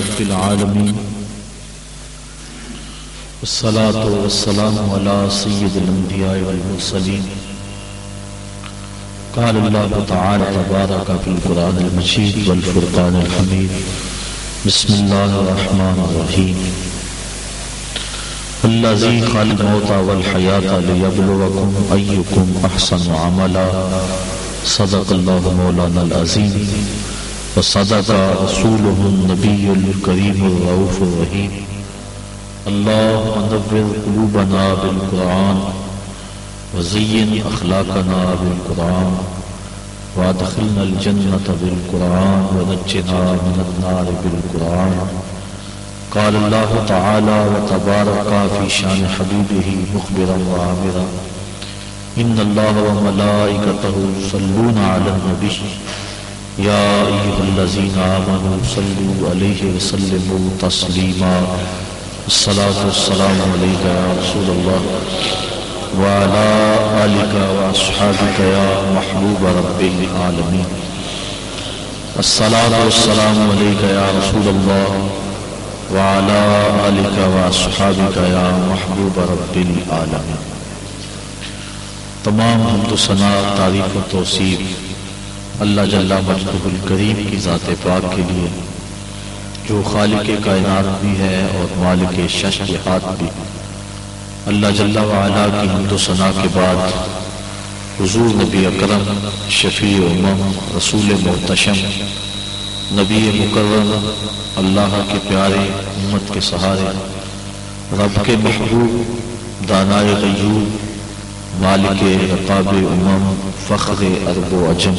رب العالمين والصلاة والسلام على سيد الأنبياء والمرسلين قال الله تعالى تبارك في القرآن المجيد والفرقان الحميد بسم الله الرحمن الرحيم الذي خلق الموت والحياة ليبلوكم أيكم أحسن عملا. صدق الله مولانا العظيم وصدق رسوله النبي الكريم الرؤوف الرحيم. الله نور قلوبنا بالقرآن وزين أخلاقنا بالقرآن وادخلنا الجنة بالقرآن ونجنا من النار بالقرآن. قال الله تعالى وتبارك في شان حبيبه مخبرا وعامرا. إن الله وملائكته يصلون على النبي. يا أيها الذين آمنوا صلوا عليه وسلموا تسليما. الصلاة والسلام عليك يا رسول الله. وعلى آلك وأصحابك يا محبوب رب العالمين. الصلاة والسلام عليك يا رسول الله. وعلى آلك وأصحابك يا محبوب رب العالمين. تمام حمد و ثنا تعریف و توصیف اللہ جل مجدہ الکریم کی ذات پاک کے لیے، جو خالق کائنات بھی ہے اور مالک شش کے ہاتھ بھی۔ اللہ جل وعلا کی حمد و ثنا کے بعد، حضور نبی اکرم، شفیع امم، رسول محتشم، نبی مکرم، اللہ کے پیارے امت کے سہارے، رب کے محبوب، دانائے غیوب مالک رقاب امم، فخر ارب و عجم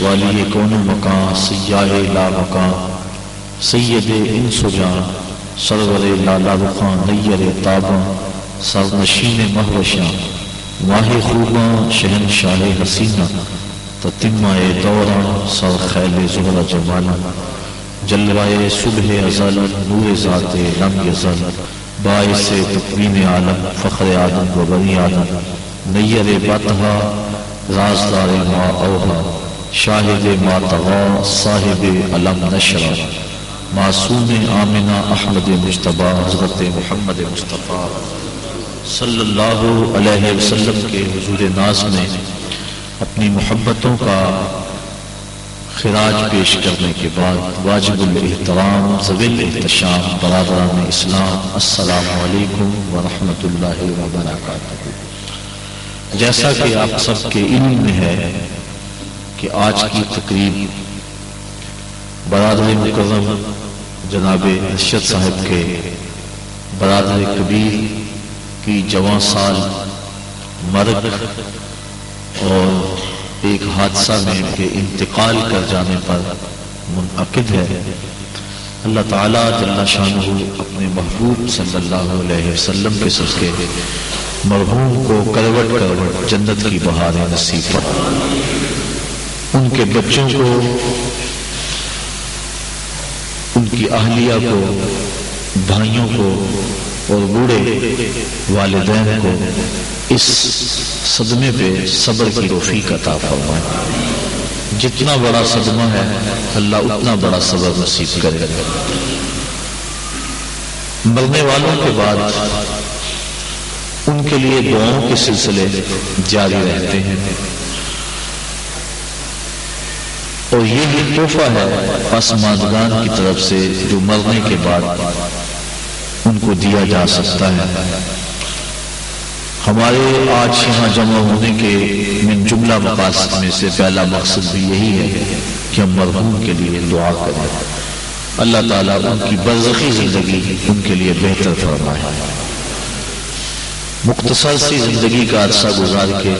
والی کون مکان سیاہ لا مکان سید ان سجان سرور لالا رخان نیر تاباں سر نشین مہوشاں، ماہ خوباں شہن شاہ حسینہ تتمہ دوراں، سر خیل زہر جمانا جلوائے صبح ازل، نور ذات لم یزل باعث تقویم عالم، فخر آدم و بنی آدم، نیر بطہا رازدار ما اوہا شاہد ما تغا صاحب علم نشرا۔ معصوم آمنہ احمد مجتبہ حضرت محمد مصطفیٰ۔ صلی اللہ علیہ وسلم کے حضور ناز میں اپنی محبتوں کا خراج پیش کرنے کے بعد واجب الاحترام زویل احتشام برادران اسلام، السلام علیکم ورحمۃ اللہ وبرکاتہ۔ جیسا کہ آپ سب کے علم میں ہے کہ آج کی تقریب برادر مکرم جناب ارشد صاحب کے برادر کبیر کی جوان سال مرگ اور ایک حادثہ میں کے انتقال کر جانے پر منعقد ہے۔ اللہ تعالیٰ جل شاہ اپنے محبوب صلی اللہ علیہ وسلم کے سس کے مرحوم کو کروٹ کروٹ جنت کی بہاریں نصیب پر ان کے بچوں کو، ان کی اہلیہ کو، بھائیوں کو اور بوڑھے والدین کو اس صدمے پہ صبر کی روفی عطا فرمائے۔ جتنا بڑا صدمہ ہے، اللہ اتنا بڑا صبر نصیب کرے۔ مرنے والوں کے بعد ان کے لیے دعاؤں کے سلسلے جاری رہتے ہیں۔ اور یہ بھی تحفہ ہے آسماندگان کی طرف سے جو مرنے کے بعد ان کو دیا جا سکتا ہے۔ ہمارے آج یہاں جمع ہونے کے من جملہ مقاصد میں سے پہلا مقصد بھی یہی ہے کہ ہم مرحوم کے لیے دعا کریں۔ اللہ تعالیٰ ان کی برزخی زندگی ان کے لیے بہتر فرمائے۔ مختصر سی زندگی کا عرصہ گزار کے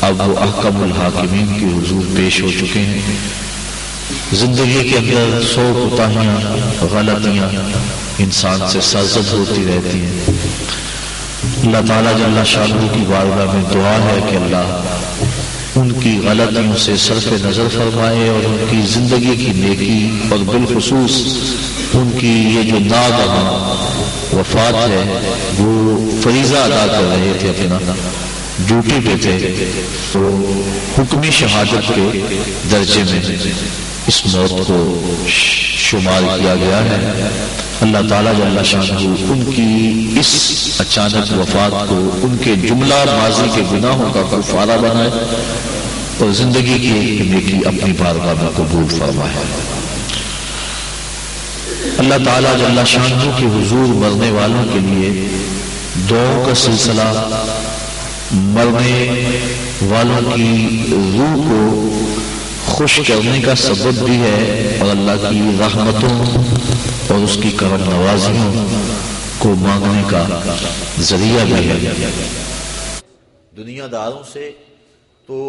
اب وہ احکم الحاکمین کے حضور پیش ہو چکے ہیں۔ زندگی کے اندر سو کوتاہیاں غلطیاں انسان سے سرزد ہوتی رہتی ہیں۔ اللہ تعالیٰ جل شاہ کی بارگاہ میں دعا ہے کہ اللہ ان کی غلطیوں سے صرف نظر فرمائے اور ان کی زندگی کی نیکی اور بالخصوص ان کی یہ جو ناگہاں وفات ہے، وہ فریضہ ادا کر رہے تھے اپنا، ڈیوٹی پہ تھے، تو حکمی شہادت کے درجے میں۔ اس موت کو شمار کیا گیا ہے۔ اللہ تعالیٰ جل شاہ ان کی اس اچانک وفات کو ان کے جملہ ماضی کے گناہوں کا کفارہ بنائے اور زندگی کی نیکی اپنی بارگاہ میں قبول فرمائے۔ اللہ تعالیٰ جل شاہ کے حضور مرنے والوں کے لیے دعاؤں کا سلسلہ مرنے والوں کی روح کو خوش کرنے کا سبب بھی ہے اور اللہ کی رحمتوں اور اس کی کرم نوازیوں کو مانگنے کا ذریعہ بھی ہے۔ دنیا داروں سے تو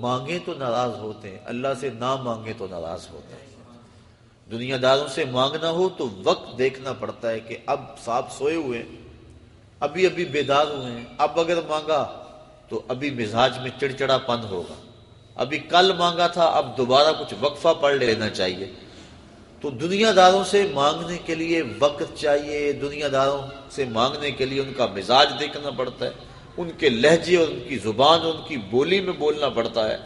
مانگے تو ناراض ہوتے ہیں، اللہ سے نہ مانگے تو ناراض ہوتے ہیں۔ دنیا داروں سے مانگنا ہو تو وقت دیکھنا پڑتا ہے کہ اب صاحب سوئے ہوئے ہیں، ابھی ابھی بیدار ہوئے ہیں، اب اگر مانگا تو ابھی مزاج میں چڑچڑا پن ہوگا۔ ابھی کل مانگا تھا، اب دوبارہ کچھ وقفہ پڑھ لینا چاہیے۔ تو دنیا داروں سے مانگنے کے لیے وقت چاہیے، دنیا داروں سے مانگنے کے لیے ان کا مزاج دیکھنا پڑتا ہے، ان کے لہجے اور ان کی زبان اور ان کی بولی میں بولنا پڑتا ہے۔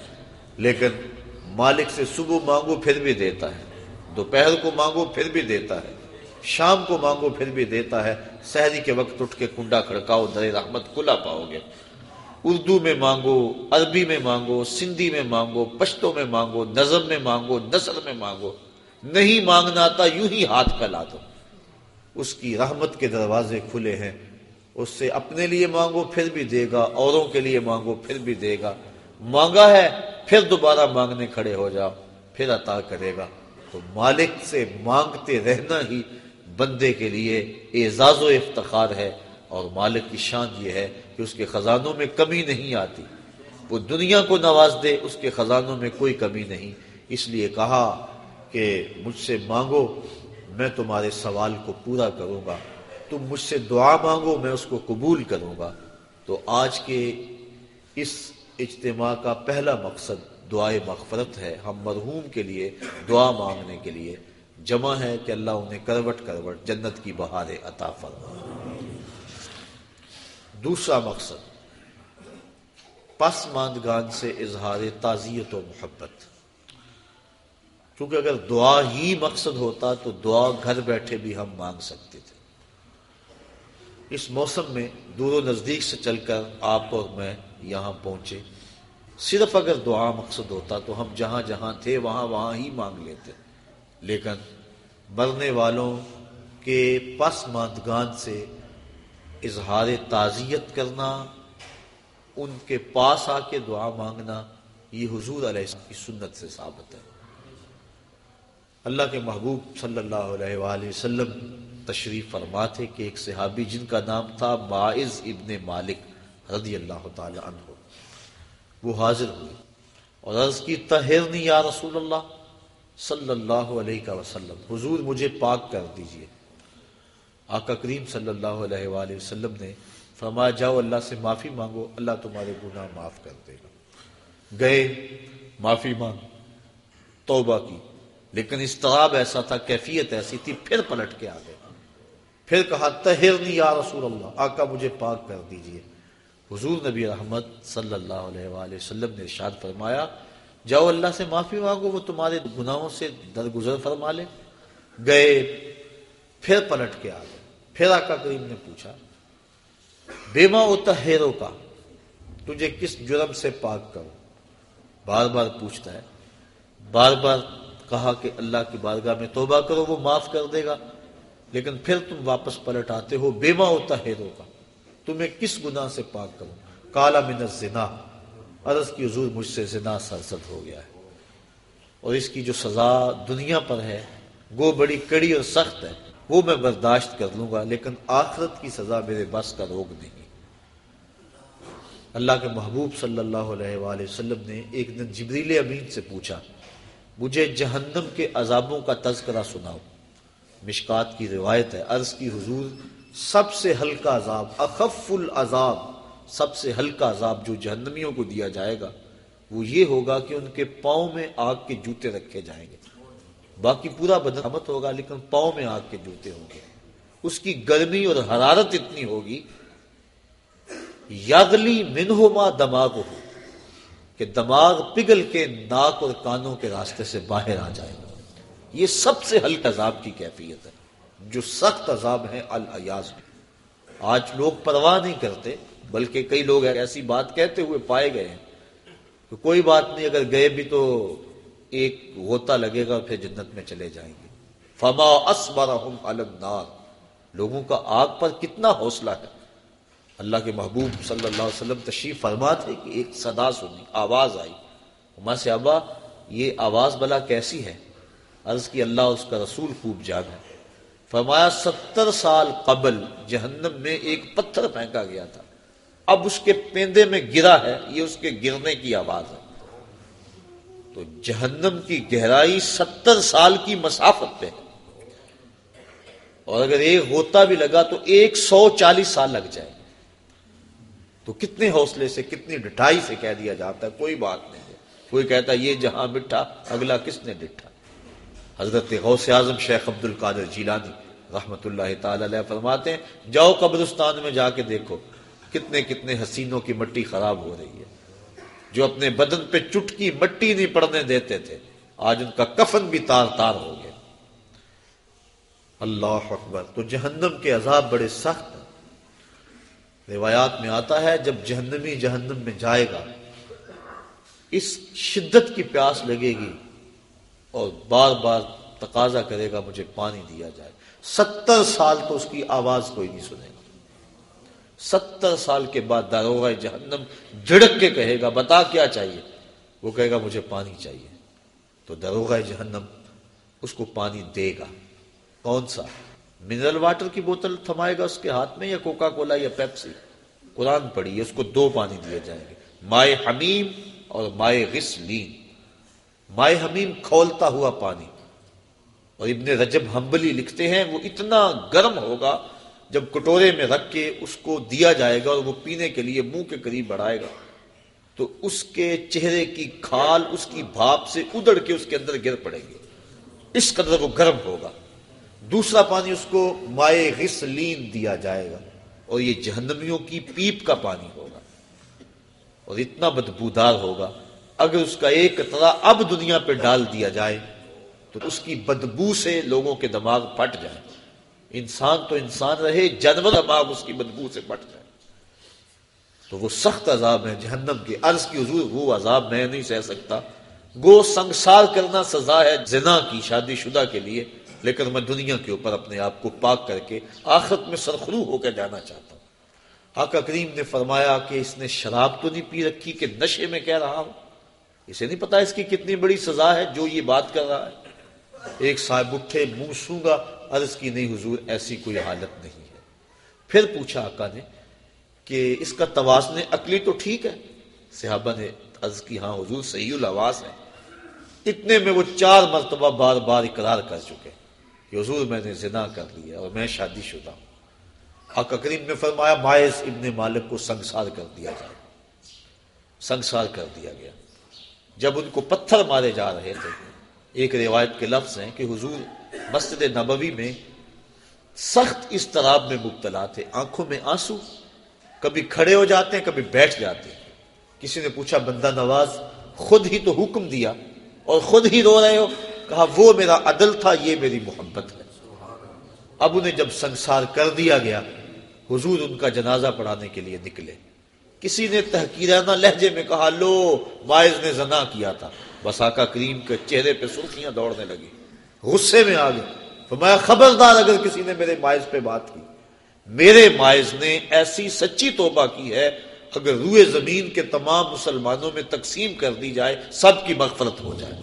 لیکن مالک سے صبح مانگو پھر بھی دیتا ہے، دوپہر کو مانگو پھر بھی دیتا ہے، شام کو مانگو پھر بھی دیتا ہے۔ سحری کے وقت اٹھ کے کنڈا کھڑکاؤ در رحمت کھلا پاؤ گے۔ اردو میں مانگو، عربی میں مانگو، سندھی میں مانگو پشتوں میں مانگو، نظم میں مانگو، نثر میں مانگو، نہیں مانگنا آتا، یوں ہی ہاتھ پھیلا دو۔ اس کی رحمت کے دروازے کھلے ہیں۔ اس سے اپنے لیے مانگو، پھر بھی دے گا۔ اوروں کے لیے مانگو، پھر بھی دے گا۔ مانگا ہے، پھر دوبارہ مانگنے کھڑے ہو جاؤ، پھر عطا کرے گا۔ تو مالک سے مانگتے رہنا ہی بندے کے لیے اعزاز و افتخار ہے۔ اور مالک کی شان یہ ہے کہ اس کے خزانوں میں کمی نہیں آتی۔ وہ دنیا کو نواز دے، اس کے خزانوں میں کوئی کمی نہیں۔ اس لیے کہا کہ مجھ سے مانگو، میں تمہارے سوال کو پورا کروں گا۔ تم مجھ سے دعا مانگو، میں اس کو قبول کروں گا۔ تو آج کے اس اجتماع کا پہلا مقصد دعائے مغفرت ہے۔ ہم مرحوم کے لیے دعا مانگنے کے لیے جمع ہے کہ اللہ انہیں کروٹ کروٹ جنت کی بہار عطا فرما دوسرا مقصد پس ماندگان سے اظہار تعزیت و محبت۔ کیونکہ اگر دعا ہی مقصد ہوتا تو دعا گھر بیٹھے بھی ہم مانگ سکتے تھے۔ اس موسم میں دور و نزدیک سے چل کر آپ اور میں یہاں پہنچے، صرف اگر دعا مقصد ہوتا تو ہم جہاں جہاں تھے وہاں وہاں ہی مانگ لیتے۔ لیکن مرنے والوں کے پس ماندگان سے اظہار تعزیت کرنا، ان کے پاس آ کے دعا مانگنا، یہ حضور علیہ کی سنت سے ثابت ہے۔ اللہ کے محبوب صلی اللہ علیہ وآلہ وسلم تشریف فرما تھے کہ ایک صحابی جن کا نام تھا معز ابن مالک رضی اللہ تعالی عنہ، وہ حاضر ہوئی اور عرض کی تہرنی یا رسول اللہ صلی اللہ علیہ وسلم، حضور مجھے پاک کر دیجیے۔ آقا کریم صلی اللہ علیہ وآلہ وسلم نے فرمایا، جاؤ اللہ سے معافی مانگو، اللہ تمہارے گناہ معاف کر دے گا۔ گئے، معافی مانگ، توبہ کی۔ لیکن استراب ایسا تھا، کیفیت ایسی تھی، پھر پلٹ کے آ گئے۔ پھر کہا تہرنی یا رسول اللہ، آقا مجھے پاک کر دیجیے۔ حضور نبی رحمت صلی اللہ علیہ وآلہ وسلم نے ارشاد فرمایا، جاؤ اللہ سے معافی مانگو، وہ تمہارے گناہوں سے درگزر فرما لے۔ گئے، پھر پلٹ کے آ گئے۔ پھر آقا کریم نے پوچھا، بیما تہروں کا؟ تجھے کس جرم سے پاک کرو بار بار پوچھتا ہے، بار بار کہا کہ اللہ کی بارگاہ میں توبہ کرو، وہ معاف کر دے گا۔ لیکن پھر تم واپس پلٹ آتے ہو، بیما ہوتا ہیرو کا؟ تمہیں کس گناہ سے پاک کرو کالا من الزنا، عرض کی حضور مجھ سے زنا سرزد ہو گیا ہے۔ اور اس کی جو سزا دنیا پر ہے، وہ بڑی کڑی اور سخت ہے۔ وہ میں برداشت کر لوں گا، لیکن آخرت کی سزا میرے بس کا روگ نہیں اللہ کے محبوب صلی اللہ علیہ وآلہ وسلم نے ایک دن جبریل امین سے پوچھا، مجھے جہنم کے عذابوں کا تذکرہ سناؤ۔ مشکات کی روایت ہے، عرض کی حضور، سب سے ہلکا عذاب، اخف العذاب، سب سے ہلکا عذاب جو جہنمیوں کو دیا جائے گا، وہ یہ ہوگا کہ ان کے پاؤں میں آگ کے جوتے رکھے جائیں گے۔ باقی پورا بدن ہوگا، لیکن پاؤں میں آگ کے جوتے ہوں گے۔ اس کی گرمی اور حرارت اتنی ہوگی یاگلی منہما دماغ ہو، کہ دماغ پگھل کے ناک اور کانوں کے راستے سے باہر آ جائے۔ یہ سب سے ہلکا عذاب کی کیفیت ہے، جو سخت عذاب ہے الیاز میں۔ آج لوگ پرواہ نہیں کرتے، بلکہ کئی لوگ ایسی بات کہتے ہوئے پائے گئے ہیں کہ کوئی بات نہیں، اگر گئے بھی تو ایک غوطہ لگے گا، پھر جنت میں چلے جائیں گے۔ فما اسبرہم النار۔ لوگوں کا آگ پر کتنا حوصلہ ہے۔ اللہ کے محبوب صلی اللہ علیہ وسلم تشریف فرما تھے کہ ایک صدا سنی، آواز آئی۔ عمر سے، ابا، یہ آواز بلا کیسی ہے؟ عرض کی، اللہ اس کا رسول خوب جان ہے۔ فرمایا، ستر سال قبل جہنم میں ایک پتھر پھینکا گیا تھا۔ اب اس کے پیندے میں گرا ہے، یہ اس کے گرنے کی آواز ہے۔ تو جہنم کی گہرائی ستر سال کی مسافت پہ ہے۔ اور اگر ایک ہوتا بھی لگا تو ایک سو چالیس سال لگ جائے۔ تو کتنے حوصلے سے، کتنی ڈٹائی سے کہہ دیا جاتا ہے، کوئی بات نہیں ہے۔ کوئی کہتا ہے، یہ جہاں مٹھا اگلا کس نے ڈٹھا حضرت غوث اعظم شیخ عبد القادر جیلانی رحمت اللہ تعالی علیہ فرماتے ہیں، جاؤ قبرستان میں جا کے دیکھو کتنے کتنے حسینوں کی مٹی خراب ہو رہی ہے۔ جو اپنے بدن پہ چٹکی مٹی نہیں پڑنے دیتے تھے، آج ان کا کفن بھی تار تار ہو گیا۔ اللہ اکبر، تو جہنم کے عذاب بڑے سخت ہیں۔ روایات میں آتا ہے، جب جہنمی جہنم میں جائے گا، اس شدت کی پیاس لگے گی اور بار بار تقاضا کرے گا، مجھے پانی دیا جائے۔ ستر سال تو اس کی آواز کوئی نہیں سنے گا۔ ستر سال کے بعد داروغ جہنم جھڑک کے کہے گا، بتا کیا چاہیے؟ وہ کہے گا، مجھے پانی چاہیے۔ تو داروغ جہنم اس کو پانی دے گا۔ کون سا؟ منرل واٹر کی بوتل تھمائے گا اس کے ہاتھ میں یا کوکا کولا یا پیپسی؟ قرآن پڑھی اس کو دو پانی دیے جائیں گے۔ مائے حمیم اور مائے غسلین۔ مائے حمیم کھولتا ہوا پانی۔ اور ابن رجب ہمبلی لکھتے ہیں، وہ اتنا گرم ہوگا جب کٹورے میں رکھ کے اس کو دیا جائے گا اور وہ پینے کے لیے منہ کے قریب بڑھائے گا، تو اس کے چہرے کی کھال، اس کی بھاپ سے ادڑ کے اس کے اندر گر پڑے گی۔ اس قدر وہ گرم ہوگا۔ دوسرا پانی اس کو مائع غسلین دیا جائے گا اور یہ جہنمیوں کی پیپ کا پانی ہوگا۔ اور اتنا بدبودار ہوگا، اگر اس کا ایک قطرہ اب دنیا پہ ڈال دیا جائے تو اس کی بدبو سے لوگوں کے دماغ پھٹ جائے۔ انسان تو انسان رہے، جانور دماغ اس کی بدبو سے پھٹ جائے۔ تو وہ سخت عذاب ہے جہنم کی عرض کی حضور، وہ عذاب میں نہیں سہ سکتا۔ گو سنسار کرنا سزا ہے زنا کی، شادی شدہ کے لیے۔ لیکن میں دنیا کے اوپر اپنے آپ کو پاک کر کے آخرت میں سرخرو ہو کے جانا چاہتا ہوں۔ آقا کریم نے فرمایا کہ اس نے شراب تو نہیں پی رکھی کہ نشے میں کہہ رہا ہوں۔ اسے نہیں پتا اس کی کتنی بڑی سزا ہے جو یہ بات کر رہا ہے۔ ایک صاحب اٹھے، منہ سوں گا عرض کی نہیں، حضور، ایسی کوئی حالت نہیں ہے۔ پھر پوچھا آقا نے کہ اس کا توازن عقلی تو ٹھیک ہے؟ صحابہ نے عرض کی ہاں حضور، صحیح الواز ہے۔ اتنے میں وہ چار مرتبہ بار بار اقرار کر چکے کہ حضور، میں نے زنا کر لیا اور میں شادی شدہ ہوں۔ آقا کریم نے فرمایا باعث ابن مالک کو سنگسار کر دیا جائے۔ سنگسار کر دیا گیا۔ جب ان کو پتھر مارے جا رہے تھے، ایک روایت کے لفظ ہیں کہ حضور مسجد نبوی میں سخت استراب میں مبتلا تھے۔ آنکھوں میں آنسو۔ کبھی کھڑے ہو جاتے ہیں، کبھی بیٹھ جاتے ہیں۔ کسی نے پوچھا، بندہ نواز، خود ہی تو حکم دیا اور خود ہی رو رہے ہو؟ کہا، وہ میرا عدل تھا، یہ میری محبت ہے۔ اب انہیں جب سنسار کر دیا گیا، حضور ان کا جنازہ پڑھانے کے لیے نکلے۔ کسی نے تحقیرانہ لہجے میں کہا، لو باعث نے زنا کیا تھا۔ بس آقا کریم کے چہرے پہ سرخیاں دوڑنے لگی۔ غصے میں آ گئی تو میں خبردار اگر کسی نے میرے مائز پہ بات کی، میرے مائز نے ایسی سچی توبہ کی ہے، اگر روئے زمین کے تمام مسلمانوں میں تقسیم کر دی جائے، سب کی مغفرت ہو جائے۔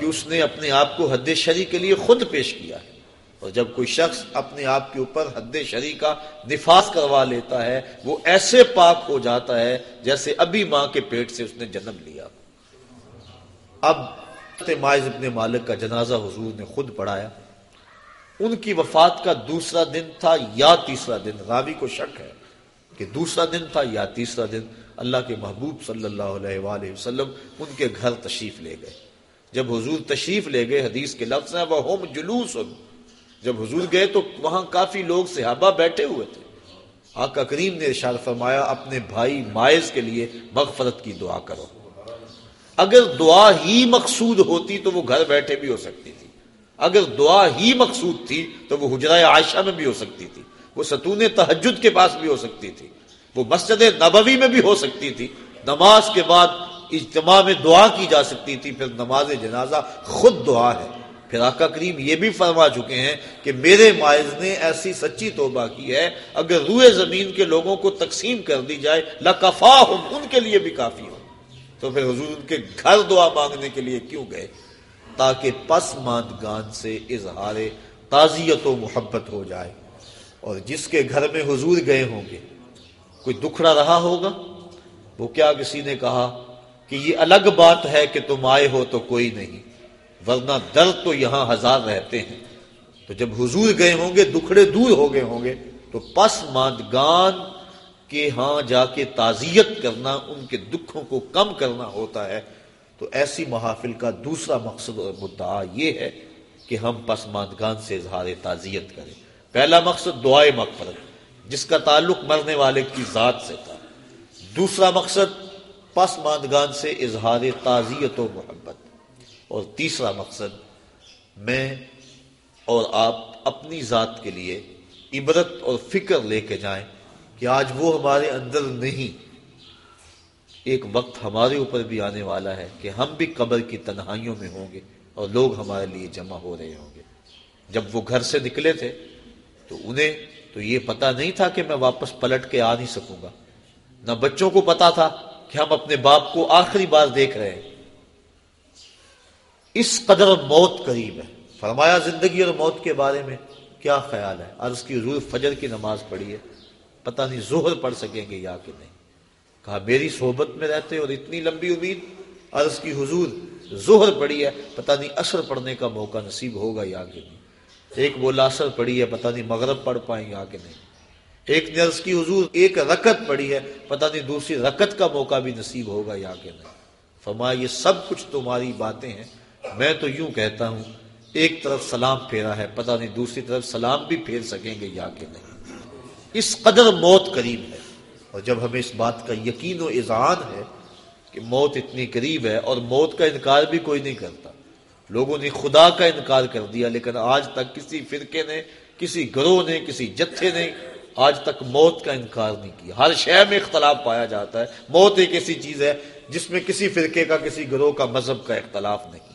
کہ اس نے اپنے آپ کو حد شری کے لیے خود پیش کیا۔ ہے اور جب کوئی شخص اپنے آپ کے اوپر حد شری کا نفاذ کروا لیتا ہے، وہ ایسے پاک ہو جاتا ہے جیسے ابھی ماں کے پیٹ سے اس نے جنم لیا۔ اب مائز ابن مالک کا جنازہ حضور نے خود پڑھایا۔ ان کی وفات کا دوسرا دن تھا یا تیسرا دن؟ راوی کو شک ہے کہ دوسرا دن تھا یا تیسرا دن؟ اللہ کے محبوب صلی اللہ علیہ وآلہ وسلم ان کے گھر تشریف لے گئے۔ جب حضور تشریف لے گئے، حدیث کے لفظ ہیں وہ ہوم جلوس۔ جب حضور گئے تو وہاں کافی لوگ صحابہ بیٹھے ہوئے تھے۔ آقا کریم نے ارشاد فرمایا، اپنے بھائی مائز کے لیے مغفرت کی دعا کرو۔ اگر دعا ہی مقصود ہوتی تو وہ گھر بیٹھے بھی ہو سکتی تھی۔ اگر دعا ہی مقصود تھی تو وہ حجرہ عائشہ میں بھی ہو سکتی تھی۔ وہ ستون تحجد کے پاس بھی ہو سکتی تھی۔ وہ مسجد نبوی میں بھی ہو سکتی تھی۔ نماز کے بعد اجتماع میں دعا کی جا سکتی تھی۔ پھر نماز جنازہ خود دعا ہے۔ پھر آقا کریم یہ بھی فرما چکے ہیں کہ میرے مائز نے ایسی سچی توبہ کی ہے۔ اگر روئے زمین کے لوگوں کو تقسیم کر دی جائے لکفا ان کے لیے بھی کافی ہو۔ تو پھر حضور ان کے گھر دعا مانگنے کے لیے کیوں گئے؟ تاکہ پس ماندگان سے اظہار تعزیت و محبت ہو جائے۔ اور جس کے گھر میں حضور گئے ہوں گے، کوئی دکھڑا رہا ہوگا؟ وہ کیا کسی نے کہا کہ یہ الگ بات ہے کہ تم آئے ہو تو کوئی نہیں، ورنہ درد تو یہاں ہزار رہتے ہیں۔ تو جب حضور گئے ہوں گے، دکھڑے دور ہو گئے ہوں گے، تو پس ماندگان کے ہاں جا کے تعزیت کرنا، ان کے دکھوں کو کم کرنا ہوتا ہے، تو ایسی محافل کا دوسرا مقصد اور مدعا یہ ہے کہ ہم پسماندگان سے اظہار تعزیت کریں۔ پہلا مقصد دعائے مغفرت، جس کا تعلق مرنے والے کی ذات سے تھا۔ دوسرا مقصد پسماندگان سے اظہار تعزیت و محبت۔ اور تیسرا مقصد، میں اور آپ اپنی ذات کے لیے عبرت اور فکر لے کے جائیں کہ آج وہ ہمارے اندر نہیں، ایک وقت ہمارے اوپر بھی آنے والا ہے کہ ہم بھی قبر کی تنہائیوں میں ہوں گے اور لوگ ہمارے لیے جمع ہو رہے ہوں گے۔ جب وہ گھر سے نکلے تھے تو انہیں تو یہ پتا نہیں تھا کہ میں واپس پلٹ کے آ نہیں سکوں گا۔ نہ بچوں کو پتا تھا کہ ہم اپنے باپ کو آخری بار دیکھ رہے ہیں۔ اس قدر موت قریب ہے۔ فرمایا زندگی اور موت کے بارے میں کیا خیال ہے؟ عرض کی حضور فجر کی نماز پڑھی ہے۔ پتہ نہیں زہر پڑھ سکیں گے یا کہ نہیں۔ کہا، میری صحبت میں رہتے اور اتنی لمبی امید عرض کی، حضور، زہر پڑی ہے، پتہ نہیں اثر پڑھنے کا موقع نصیب ہوگا یا کہ نہیں۔ ایک بولا اثر پڑی ہے، پتہ نہیں مغرب پڑھ پائیں یا کہ نہیں۔ ایک نے عرض کی، حضور، ایک رکت پڑی ہے، پتہ نہیں دوسری رکت کا موقع بھی نصیب ہوگا یا کہ نہیں۔ فرمایا، یہ سب کچھ تمہاری باتیں ہیں، میں تو یوں کہتا ہوں، ایک طرف سلام پھیرا ہے، پتہ نہیں دوسری طرف سلام بھی پھیر سکیں گے یا کہ نہیں۔ اس قدر موت قریب ہے۔ اور جب ہمیں اس بات کا یقین و اذعان ہے کہ موت اتنی قریب ہے اور موت کا انکار بھی کوئی نہیں کرتا، لوگوں نے خدا کا انکار کر دیا، لیکن آج تک کسی فرقے نے، کسی گروہ نے، کسی جتھے نے آج تک موت کا انکار نہیں کیا۔ ہر شہر میں اختلاف پایا جاتا ہے۔ موت ایک ایسی چیز ہے جس میں کسی فرقے کا، کسی گروہ کا مذہب کا اختلاف نہیں۔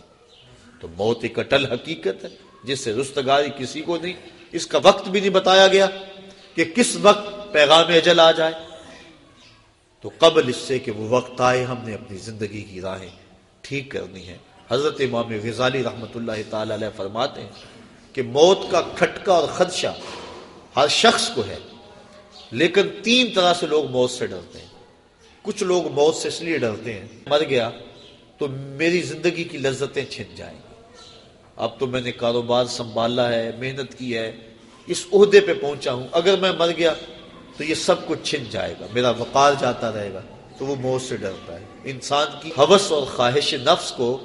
تو موت ایک اٹل حقیقت ہے جس سے رستگاری کسی کو نہیں، اس کا وقت بھی نہیں بتایا گیا۔ کہ کس وقت پیغام اجل آ جائے؟ تو قبل اس سے کہ وہ وقت آئے، ہم نے اپنی زندگی کی راہیں ٹھیک کرنی ہے حضرت امام غزالی رحمۃ اللہ تعالی علیہ فرماتے ہیں کہ موت کا کھٹکا اور خدشہ ہر شخص کو ہے، لیکن تین طرح سے لوگ موت سے ڈرتے ہیں۔ کچھ لوگ موت سے اس لیے ڈرتے ہیں، مر گیا تو میری زندگی کی لذتیں چھن جائیں۔ گی اب تو میں نے کاروبار سنبھالا ہے، محنت کی ہے اس عہدے پہ پہنچا ہوں، اگر میں مر گیا تو یہ سب کچھ چھن جائے گا، میرا وقار جاتا رہے گا، تو وہ موت سے ڈرتا ہے۔ انسان کی حوث اور خواہش نفس کو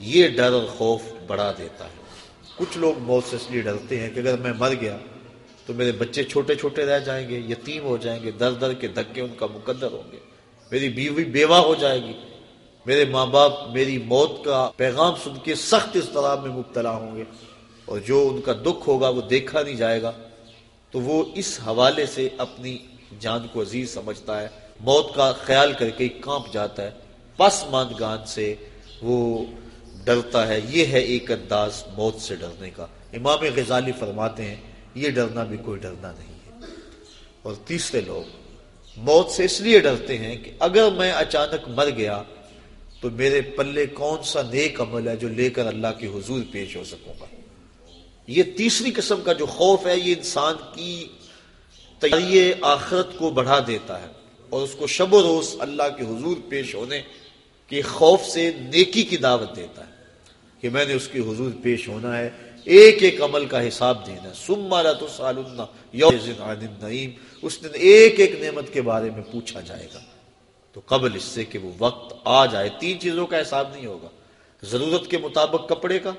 یہ ڈر اور خوف بڑھا دیتا ہے۔ کچھ لوگ موت سے اس لیے ڈرتے ہیں کہ اگر میں مر گیا تو میرے بچے چھوٹے چھوٹے رہ جائیں گے، یتیم ہو جائیں گے، در در کے دھکے ان کا مقدر ہوں گے۔ میری بیوی بیوہ ہو جائے گی۔ میرے ماں باپ میری موت کا پیغام سن کے سخت اس طرح میں مبتلا ہوں گے۔ اور جو ان کا دکھ ہوگا وہ دیکھا نہیں جائے گا، تو وہ اس حوالے سے اپنی جان کو عزیز سمجھتا ہے، موت کا خیال کر کے کانپ جاتا ہے۔ پس ماندگان سے وہ ڈرتا ہے۔ یہ ہے ایک انداز موت سے ڈرنے کا۔ امام غزالی فرماتے ہیں، یہ ڈرنا بھی کوئی ڈرنا نہیں ہے۔ اور تیسرے لوگ، موت سے اس لیے ڈرتے ہیں کہ اگر میں اچانک مر گیا تو میرے پلے کون سا نیک عمل ہے جو لے کر اللہ کے حضور پیش ہو سکوں گا؟ یہ تیسری قسم کا جو خوف ہے، یہ انسان کی تیاری آخرت کو بڑھا دیتا ہے اور اس کو شب و روز اللہ کے حضور پیش ہونے کے خوف سے نیکی کی دعوت دیتا ہے کہ میں نے اس کے حضور پیش ہونا ہے، ایک ایک عمل کا حساب دینا سمارا تو نعیم اس دن ایک ایک نعمت کے بارے میں پوچھا جائے گا۔ تو قبل اس سے کہ وہ وقت آ جائے، تین چیزوں کا حساب نہیں ہوگا۔ ضرورت کے مطابق کپڑے کا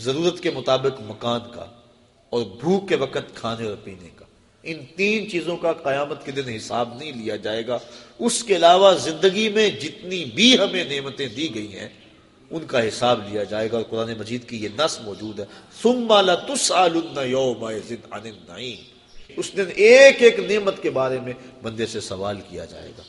ضرورت کے مطابق مکان کا اور بھوک کے وقت کھانے اور پینے کا۔ ان تین چیزوں کا قیامت کے دن حساب نہیں لیا جائے گا۔ اس کے علاوہ زندگی میں جتنی بھی ہمیں نعمتیں دی گئی ہیں، ان کا حساب لیا جائے گا۔ اور قرآن مجید کی یہ نس موجود ہے۔ اس دن ایک ایک نعمت کے بارے میں بندے سے سوال کیا جائے گا۔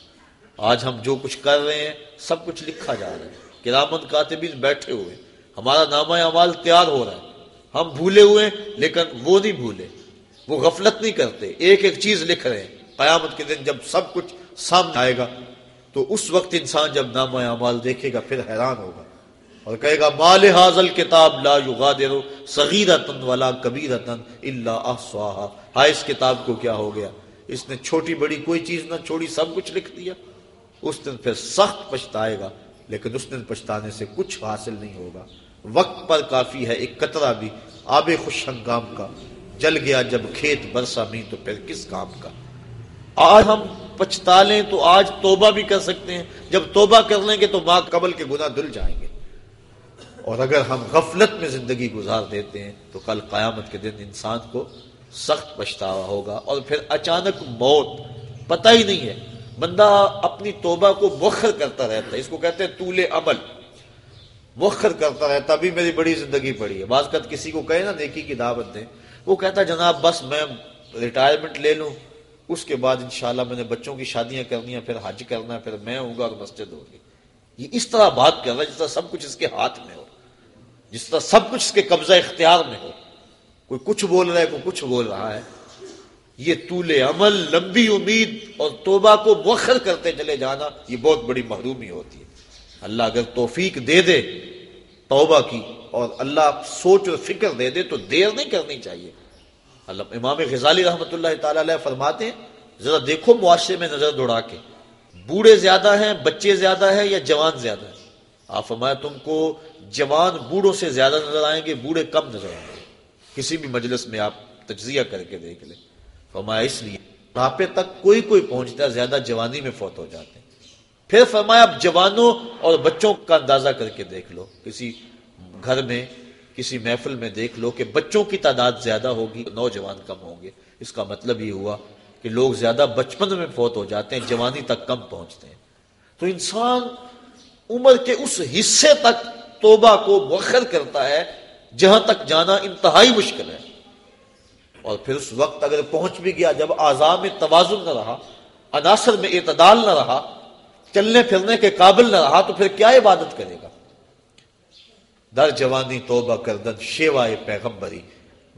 آج ہم جو کچھ کر رہے ہیں، سب کچھ لکھا جا رہا ہے۔ کرامن کاتبین بیٹھے ہوئے۔ ہمارا نامہ اعمال تیار ہو رہا ہے۔ ہم بھولے ہوئے لیکن وہ نہیں بھولے۔ وہ غفلت نہیں کرتے۔ ایک ایک چیز لکھ رہے ہیں۔ قیامت کے دن جب سب کچھ سامنے آئے گا، تو اس وقت انسان جب نامہ اعمال دیکھے گا، پھر حیران ہوگا۔ اور کہے گا، مال حاضل کتاب لا یغادر صغیرتن ولا کبیرتن الا احصاها ہائے، اس کتاب کو کیا ہو گیا؟ اس نے چھوٹی بڑی کوئی چیز نہ چھوڑی، سب کچھ لکھ دیا۔ اس دن پھر سخت پچھتائے گا، لیکن اس دن پچھتانے سے کچھ حاصل نہیں ہوگا۔ وقت پر کافی ہے، ایک قطرہ بھی۔ آب خوش ہنگام کا۔ جل گیا جب کھیت برسا می تو پھر کس کام کا؟ آج ہم پچھتا لیں تو آج توبہ بھی کر سکتے ہیں۔ جب توبہ کر لیں گے تو ماں قبل کے گناہ دل جائیں گے۔ اور اگر ہم غفلت میں زندگی گزار دیتے ہیں تو کل قیامت کے دن انسان کو سخت پچھتاوا ہوگا اور پھر اچانک موت۔ پتہ ہی نہیں ہے۔ بندہ اپنی توبہ کو مخر کرتا رہتا ہے۔ اس کو کہتے ہیں طول عمل۔ مخر کرتا رہتا ابھی میری بڑی زندگی پڑی ہے۔ بعض قد کسی کو کہے نا نیکی کی دعوت دیں۔ وہ کہتا جناب، بس میں ریٹائرمنٹ لے لوں۔ اس کے بعد انشاءاللہ میں نے بچوں کی شادیاں کرنی ہیں، پھر حج کرنا ہے، پھر میں ہوں گا اور مسجد ہوگی۔ یہ اس طرح بات کر رہا ہے جس طرح سب کچھ اس کے ہاتھ میں ہو۔ جس طرح سب کچھ اس کے قبضہ اختیار میں ہو۔ کوئی کچھ بول رہا ہے، کوئی کچھ بول رہا ہے۔ یہ طول عمل، لمبی امید اور توبہ کو مؤخر کرتے چلے جانا، یہ بہت بڑی محرومی ہوتی ہے۔ اللہ اگر توفیق دے دے، توبہ کی، اور اللہ سوچ اور فکر دے دے تو دیر نہیں کرنی چاہیے۔ اللہ امام غزالی رحمۃ اللہ تعالی علیہ فرماتے ہیں، ذرا دیکھو معاشرے میں نظر دوڑا کے۔ بوڑھے زیادہ ہیں، بچے زیادہ ہیں یا جوان زیادہ ہیں؟ آپ فرمایا تم کو جوان بوڑھوں سے زیادہ نظر آئیں گے، بوڑھے کم نظر آئیں گے۔ کسی بھی مجلس میں آپ تجزیہ کر کے دیکھ لیں۔ فرمایا اس لیے، بڑھاپے تک کوئی کوئی پہنچتا ہے زیادہ جوانی میں فوت ہو جاتے ہیں۔ پھر فرمایا، اب جوانوں اور بچوں کا اندازہ کر کے دیکھ لو۔ کسی گھر میں، کسی محفل میں دیکھ لو کہ بچوں کی تعداد زیادہ ہوگی، نوجوان کم ہوں گے۔ اس کا مطلب یہ ہوا کہ لوگ زیادہ بچپن میں فوت ہو جاتے ہیں، جوانی تک کم پہنچتے ہیں۔ تو انسان عمر کے اس حصے تک توبہ کو مؤخر کرتا ہے جہاں تک جانا انتہائی مشکل ہے۔ اور پھر اس وقت اگر پہنچ بھی گیا، جب آزاد میں توازن نہ رہا، عناصر میں اعتدال نہ رہا چلنے پھرنے کے قابل نہ رہا تو پھر کیا عبادت کرے گا؟ در جوانی توبہ کردن شیوائے پیغمبری،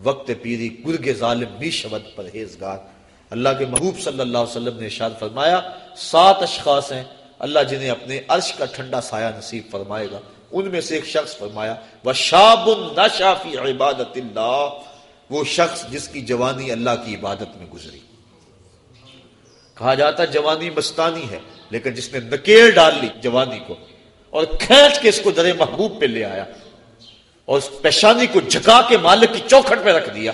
وقت پیری گرگ ظالم بھی شبد پرہیزگار۔ اللہ کے محبوب صلی اللہ علیہ وسلم نے ارشاد فرمایا، سات اشخاص ہیں، اللہ جنہیں اپنے عرش کا ٹھنڈا سایہ نصیب فرمائے گا۔ ان میں سے ایک شخص فرمایا وہ شاب نشافی عبادت اللہ۔ وہ شخص جس کی جوانی اللہ کی عبادت میں گزری۔ کہا جاتا جوانی مستانی ہے۔ لیکن جس نے نکیل ڈال لی جوانی کو اور کھینچ کے اس کو در محبوب پہ لے آیا اور اس پیشانی کو جھکا کے مالک کی چوکھٹ پہ رکھ دیا،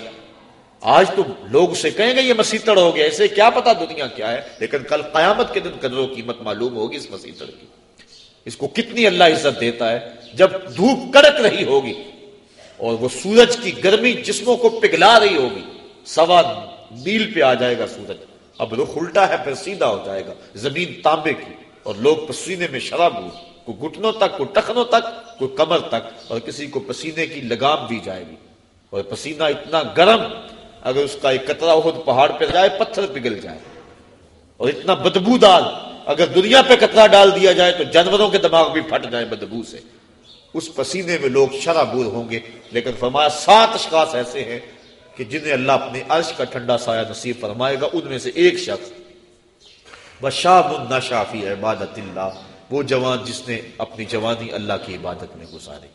آج تو لوگ اسے کہیں گے یہ مسیطڑ ہو گیا، اسے کیا پتا دنیا کیا ہے، لیکن کل قیامت کے دن قدر و قیمت معلوم ہوگی اس مسیطڑ کی۔ اس کو کتنی اللہ عزت دیتا ہے جب دھوپ کڑک رہی ہوگی اور وہ سورج کی گرمی جسموں کو پگھلا رہی ہوگی، سوا میل پہ آ جائے گا سورج۔ اب رخ الٹا ہے پھر سیدھا ہو جائے گا۔ زمین تانبے کی۔ اور لوگ پسینے میں شراب ہو کوئی گٹنوں تک، کوئی ٹخنوں تک، کوئی کمر تک۔ اور کسی کو پسینے کی لگام دی جائے گی۔ اور پسینہ اتنا گرم، اگر اس کا ایک قطرہ ہو تو پہاڑ پہ جائے، پتھر پگھل جائے۔ اور اتنا بدبو دال، اگر دنیا پہ قطرہ ڈال دیا جائے، تو جانوروں کے دماغ بھی پھٹ جائے بدبو سے۔ اس پسینے میں لوگ شرابور ہوں گے، لیکن فرمایا، سات اشخاص ایسے ہیں کہ جنہیں اللہ اپنے عرش کا ٹھنڈا سایہ نصیب فرمائے گا، ان میں سے ایک شخص بشاب النشافی عبادت اللہ وہ جوان جس نے اپنی جوانی اللہ کی عبادت میں گزاری۔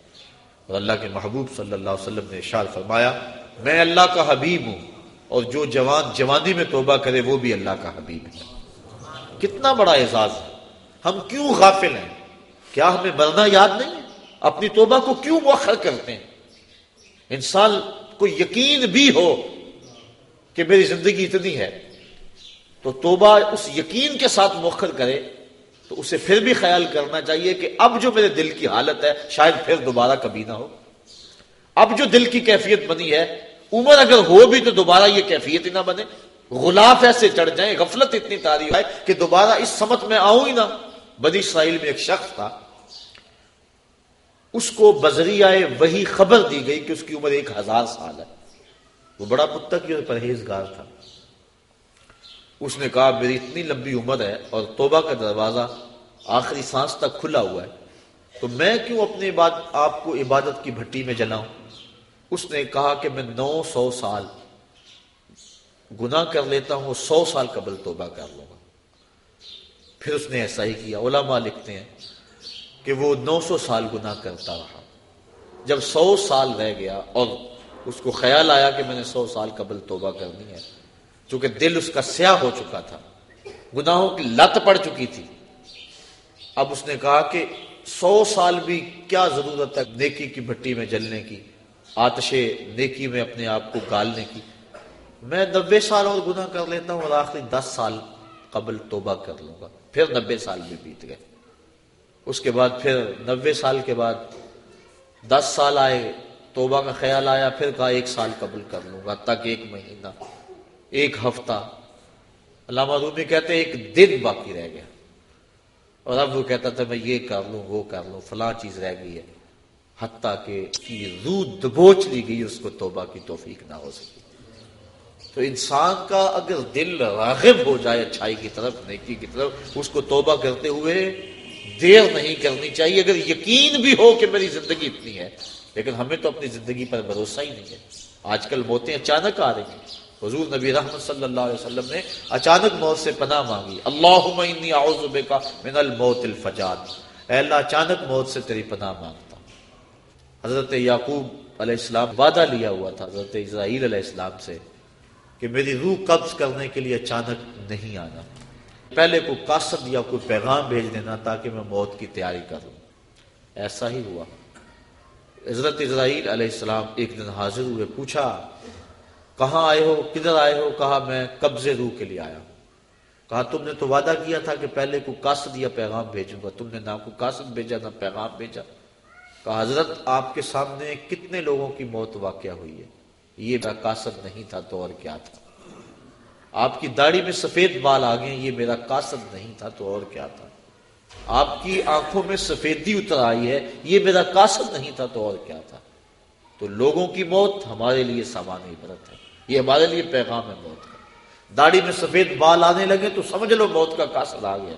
اور اللہ کے محبوب صلی اللہ علیہ وسلم نے اشار فرمایا، میں اللہ کا حبیب ہوں اور جو جوان جوانی میں توبہ کرے، وہ بھی اللہ کا حبیب ہے۔ کتنا بڑا اعزاز ہے۔ ہم کیوں غافل ہیں؟ کیا ہمیں مرنا یاد نہیں ہے؟ اپنی توبہ کو کیوں مؤخر کرتے ہیں؟ انسان کو یقین بھی ہو کہ میری زندگی اتنی ہے، تو توبہ اس یقین کے ساتھ مؤخر کرے، تو اسے پھر بھی خیال کرنا چاہیے کہ اب جو میرے دل کی حالت ہے، شاید پھر دوبارہ کبھی نہ ہو۔ اب جو دل کی کیفیت بنی ہے، عمر اگر ہو بھی تو دوبارہ یہ کیفیت ہی نہ بنے۔ غلاف ایسے چڑھ جائیں، غفلت اتنی تاریخ ہے کہ دوبارہ اس سمت میں آؤں ہی نہ۔ بدی اسرائیل میں ایک شخص تھا اس کو بذریعہ وہی خبر دی گئی کہ اس کی عمر ایک ہزار سال ہے۔ وہ بڑا متقی اور پرہیزگار تھا۔ اس نے کہا، میری اتنی لمبی عمر ہے اور توبہ کا دروازہ آخری سانس تک کھلا ہوا ہے، تو میں کیوں اپنے آپ کو عبادت کی بھٹی میں جلاؤں؟ اس نے کہا کہ میں نو سو سال گناہ کر لیتا ہوں، سو سال قبل توبہ کر لوں گا۔ پھر اس نے ایسا ہی کیا۔ علماء لکھتے ہیں کہ وہ نو سو سال گناہ کرتا رہا۔ جب سو سال رہ گیا اور اس کو خیال آیا کہ میں نے سو سال قبل توبہ کرنی ہے، چونکہ دل اس کا سیاہ ہو چکا تھا۔ گناہوں کی لت پڑ چکی تھی۔ اب اس نے کہا کہ سو سال بھی کیا ضرورت ہے نیکی کی بھٹی میں جلنے کی، آتش نیکی میں اپنے آپ کو گالنے کی۔ میں نبے سال اور گناہ کر لیتا ہوں اور آخری دس سال قبل توبہ کر لوں گا۔ پھر نبے سال بھی بیت گئے۔ اس کے بعد پھر نبے سال کے بعد دس سال آئے، توبہ کا خیال آیا، پھر کہا ایک سال قبل کر لوں گا تک ایک مہینہ، ایک ہفتہ۔ علامہ رومی کہتے ایک دن باقی رہ گیا۔ اور اب وہ کہتا تھا، میں یہ کر لوں، وہ کر لوں، فلاں چیز رہ گئی ہے۔ حتیٰ کہ روح دبوچ لی گئی، اس کو توبہ کی توفیق نہ ہو سکی۔ تو انسان کا اگر دل راغب ہو جائے، اچھائی کی طرف، نیکی کی طرف، اس کو توبہ کرتے ہوئے دیر نہیں کرنی چاہیے، اگر یقین بھی ہو کہ میری زندگی اتنی ہے، لیکن ہمیں تو اپنی زندگی پر بھروسہ ہی نہیں ہے۔ آج کل موتیں اچانک آ رہی ہیں۔ حضور نبی رحمت صلی اللہ علیہ وسلم نے اچانک موت سے پناہ مانگی۔ اللہ من الموت الفجاد اے اللہ، اچانک موت سے تیری پناہ مانگتا حضرت یعقوب علیہ السلام وعدہ لیا ہوا تھا، حضرت اسرائیل علیہ السلام سے کہ میری روح قبض کرنے کے لیے اچانک نہیں آنا۔ پہلے کو قاصد یا کوئی پیغام بھیج دینا تاکہ میں موت کی تیاری کروں ایسا ہی ہوا۔ حضرت اسرائیل علیہ السلام ایک دن حاضر ہوئے، پوچھا، کہاں آئے ہو؟ کدھر آئے ہو؟ کہا، میں قبضے روح کے لیے آیا کہا، تم نے تو وعدہ کیا تھا کہ پہلے کو قاصد یا پیغام بھیجوں گا۔ تم نے نہ کو قاصد بھیجا، نہ پیغام بھیجا۔ کہا، حضرت، آپ کے سامنے کتنے لوگوں کی موت واقع ہوئی ہے؟ یہ میرا کاسد نہیں تھا، تو اور کیا تھا؟ آپ کی داڑھی میں سفید بال آ گئے، یہ میرا کاسد نہیں تھا تو اور کیا تھا؟ آپ کی آنکھوں میں سفیدی اتر آئی ہے، یہ میرا کاسد نہیں تھا تو اور کیا تھا؟ تو لوگوں کی موت ہمارے لیے سامان عبرت ہے، یہ ہمارے لیے پیغام ہے موت کا۔ داڑھی میں سفید بال آنے لگے تو سمجھ لو موت کا کاسد آ گیا۔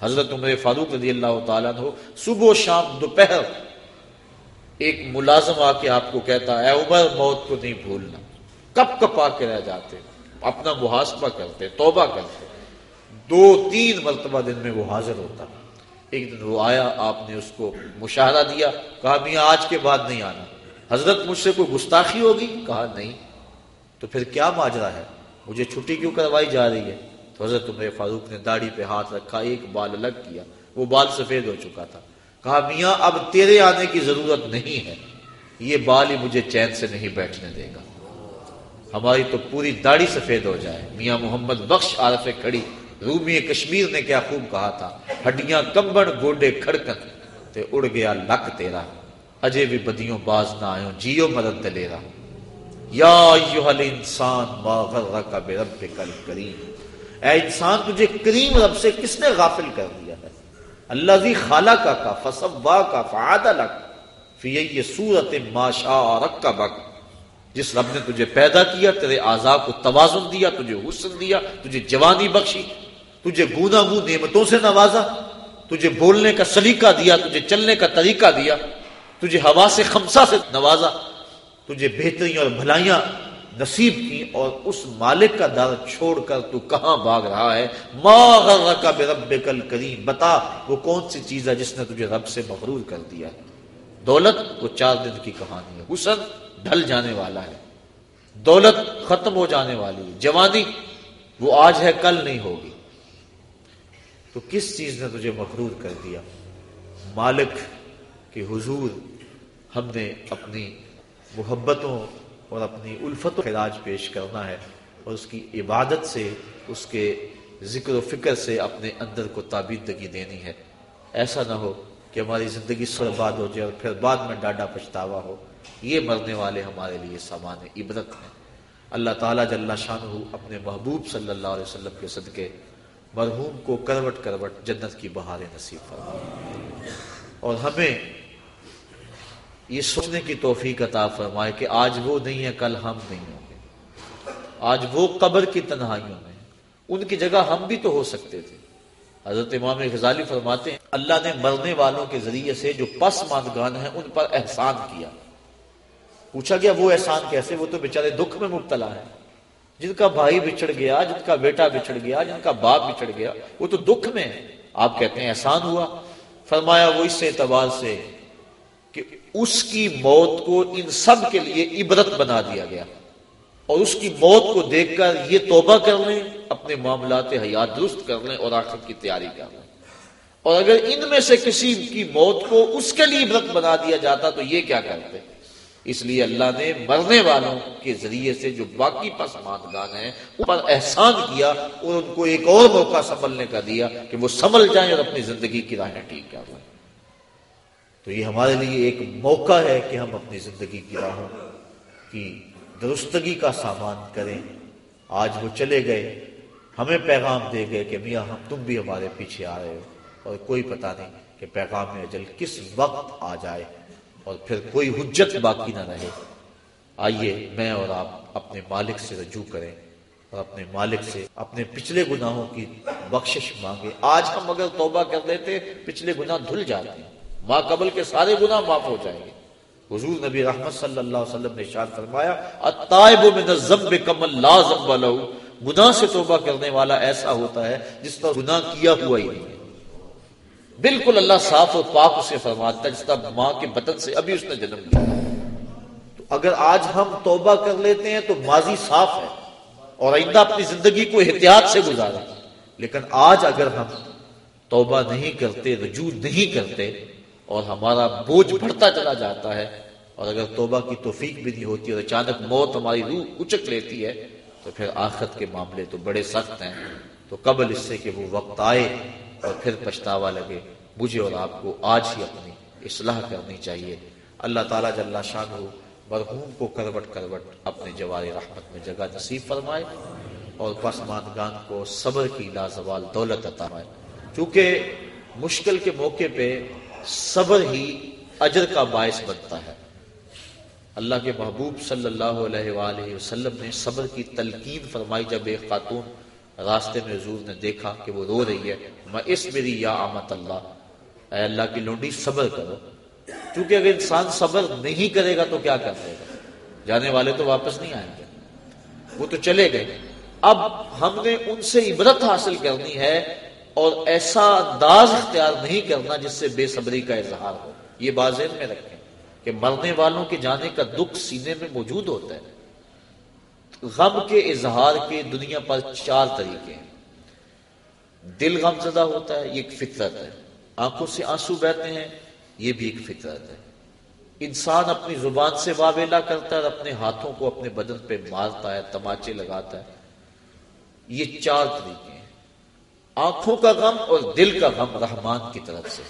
حضرت عمر فاروق رضی اللہ تعالیٰ صبح و شام دوپہر ایک ملازم آ کے آپ کو کہتا ہے عمر، موت کو نہیں بھولنا کب کب آ کے رہ جاتے اپنا محاسبہ کرتے، توبہ کرتے۔ دو تین مرتبہ دن میں وہ حاضر ہوتا۔ ایک دن وہ آیا، آپ نے اس کو مشاہدہ دیا، کہا، میاں، آج کے بعد نہیں آنا۔ حضرت مجھ سے کوئی گستاخی ہوگی؟ کہا، نہیں۔ تو پھر کیا ماجرا ہے؟ مجھے چھٹی کیوں کروائی جا رہی ہے؟ تو حضرت عمر فاروق نے داڑھی پہ ہاتھ رکھا، ایک بال الگ کیا۔ وہ بال سفید ہو چکا تھا۔ کہا، میاں، اب تیرے آنے کی ضرورت نہیں ہے۔ یہ بال ہی مجھے چین سے نہیں بیٹھنے دے گا۔ ہماری تو پوری داڑھی سفید ہو جائے۔ میاں محمد بخش عارف کھڑی رومی کشمیر نے کیا خوب کہا تھا۔ ہڈیاں کمبڑ، گوڈے کھڑکن۔ تے اڑ گیا لک تیرا۔ اجے بھی بدیوں باز نہ آئے جیو مدد دلیرا یا ایوہل انسان ما غرق بربک الکریم۔ اے انسان، تجھے کریم رب سے کس نے غافل کر دیا ہے؟ اللہ زی خالہ کا کا فصبا کا فعادلہ فی یہ صورت ما شاء رکبک۔ جس رب نے تجھے پیدا کیا، تیرے اعضاء کو توازن دیا، تجھے حسن دیا، تجھے جوانی بخشی، تجھے گونا گو نعمتوں سے نوازا، تجھے بولنے کا سلیقہ دیا، تجھے چلنے کا طریقہ دیا، تجھے ہوا سے خمسہ سے نوازا، تجھے بہتریاں اور بھلائیاں نصیب کی اور اس مالک کا در چھوڑ کر تو کہاں بھاگ رہا ہے؟ ما غرق برب کل کریم بتا وہ کون سی چیز ہے جس نے تجھے رب سے مغرور کر دیا ہے؟ دولت وہ چار دن کی کہانی ہے۔ حسن ڈھل جانے والا ہے۔ دولت ختم ہو جانے والی ہے۔ جوانی وہ آج ہے، کل نہیں ہوگی۔ تو کس چیز نے تجھے مغرور کر دیا؟ مالک کے حضور ہم نے اپنی محبتوں اور اپنی الفت و خراج پیش کرنا ہے اور اس کی عبادت سے، اس کے ذکر و فکر سے اپنے اندر کو تابیدگی دینی ہے۔ ایسا نہ ہو کہ ہماری زندگی سرباد ہو جائے اور پھر بعد میں ڈاڈا پچھتاوا ہو، یہ مرنے والے ہمارے لیے سامان عبرت ہیں اللہ تعالیٰ جل شاہ اپنے محبوب صلی اللہ علیہ وسلم کے صدقے، مرحوم کو کروٹ کروٹ جنت کی بہار نصیب فرمائے اور ہمیں یہ سوچنے کی توفیق عطا فرمائے کہ آج وہ نہیں ہے، کل ہم نہیں ہوں گے۔ آج وہ قبر کی تنہائیوں میں ان کی جگہ ہم بھی تو ہو سکتے تھے۔ حضرت امام غزالی فرماتے ہیں، اللہ نے مرنے والوں کے ذریعے سے جو پس ماندگان ہیں، ان پر احسان کیا۔ پوچھا گیا، وہ احسان کیسے؟ وہ تو بیچارے دکھ میں مبتلا ہے جن کا بھائی بچھڑ گیا، جن کا بیٹا بچھڑ گیا، جن کا باپ بچھڑ گیا، وہ تو دکھ میں ہے آپ کہتے ہیں احسان ہوا۔ فرمایا، وہ اس اعتبار سے کہ اس کی موت کو ان سب کے لیے عبرت بنا دیا گیا۔ اور اس کی موت کو دیکھ کر یہ توبہ کر لیں، اپنے معاملات حیات درست کر لیں اور آخر کی تیاری کر لیں۔ اور اگر ان میں سے کسی کی موت کو اس کے لیے عبرت بنا دیا جاتا تو یہ کیا کرتے؟ اس لیے اللہ نے مرنے والوں کے ذریعے سے جو باقی پسماندگان ہیں، ان پر احسان کیا، اور ان کو ایک اور موقع سنبھلنے کا دیا کہ وہ سنبھل جائیں اور اپنی زندگی کی راہیں ٹھیک کر لیں۔ تو یہ ہمارے لیے ایک موقع ہے کہ ہم اپنی زندگی کی راہوں کی درستگی کا سامان کریں۔ آج وہ چلے گئے۔ ہمیں پیغام دے گئے کہ میاں، ہم تم بھی ہمارے پیچھے آ رہے ہو۔ اور کوئی پتہ نہیں کہ پیغام اجل کس وقت آ جائے۔ اور پھر کوئی حجت باقی نہ رہے۔ آئیے میں اور آپ اپنے مالک سے رجوع کریں اور اپنے مالک سے اپنے پچھلے گناہوں کی بخشش مانگے آج ہم اگر توبہ کر لیتے، پچھلے گناہ دھل جاتے ہیں۔ ماں قبل کے سارے گناہ معاف ہو جائیں گے۔ حضور نبی رحمت صلی اللہ علیہ وسلم نے اشارت فرمایا، الطائب من الذنب کم لا ذنب له۔ گناہ سے توبہ کرنے والا ایسا ہوتا ہے جس کا گناہ کیا ہوا ہی نہیں بالکل اللہ صاف اور پاک اسے فرماتا ہے، جس طرح ماں کے بطن سے ابھی اس نے جنم لیا۔ تو اگر آج ہم توبہ کر لیتے ہیں تو ماضی صاف ہے اور آئندہ اپنی زندگی کو احتیاط سے گزارا۔ لیکن آج اگر ہم توبہ نہیں کرتے، رجوع نہیں کرتے اور ہمارا بوجھ بڑھتا چلا جاتا ہے اور اگر توبہ کی توفیق بھی نہیں ہوتی اور اچانک موت ہماری روح اچک لیتی ہے، تو پھر آخرت کے معاملے تو بڑے سخت ہیں۔ تو قبل اس سے کہ وہ وقت آئے اور پھر پچھتاوا لگے، مجھے اور آپ کو آج ہی اپنی اصلاح کرنی چاہیے۔ اللہ تعالیٰ جل شاہ مرحوم کو کروٹ کروٹ اپنے جوار رحمت میں جگہ نصیب فرمائے اور پسماندگان کو صبر کی لازوال دولت عطا ہے چونکہ مشکل کے موقع پہ صبر ہی اجر کا باعث بنتا ہے۔ اللہ کے محبوب صلی اللہ علیہ وآلہ وسلم نے صبر کی تلقین فرمائی جب ایک خاتون راستے میں حضور نے دیکھا کہ وہ رو رہی ہے۔ میں اس میری یا آمت اللہ، اے اللہ کی لونڈی صبر کرو۔ کیونکہ اگر انسان صبر نہیں کرے گا تو کیا کر دے گا؟ جانے والے تو واپس نہیں آئیں گے۔ وہ تو چلے گئے۔ اب ہم نے ان سے عبرت حاصل کرنی ہے اور ایسا انداز اختیار نہیں کرنا جس سے بے صبری کا اظہار ہو۔ یہ بازین میں رکھیں کہ مرنے والوں کے جانے کا دکھ سینے میں موجود ہوتا ہے۔ غم کے اظہار کے دنیا پر چار طریقے ہیں۔ دل غم زدہ ہوتا ہے، یہ ایک فطرت ہے۔ آنکھوں سے آنسو بہتے ہیں، یہ بھی ایک فطرت ہے۔ انسان اپنی زبان سے واویلا کرتا ہے اور اپنے ہاتھوں کو اپنے بدن پہ مارتا ہے، تماچے لگاتا ہے۔ یہ چار طریقے ہیں۔ آنکھوں کا غم اور دل کا غم رحمان کی طرف سے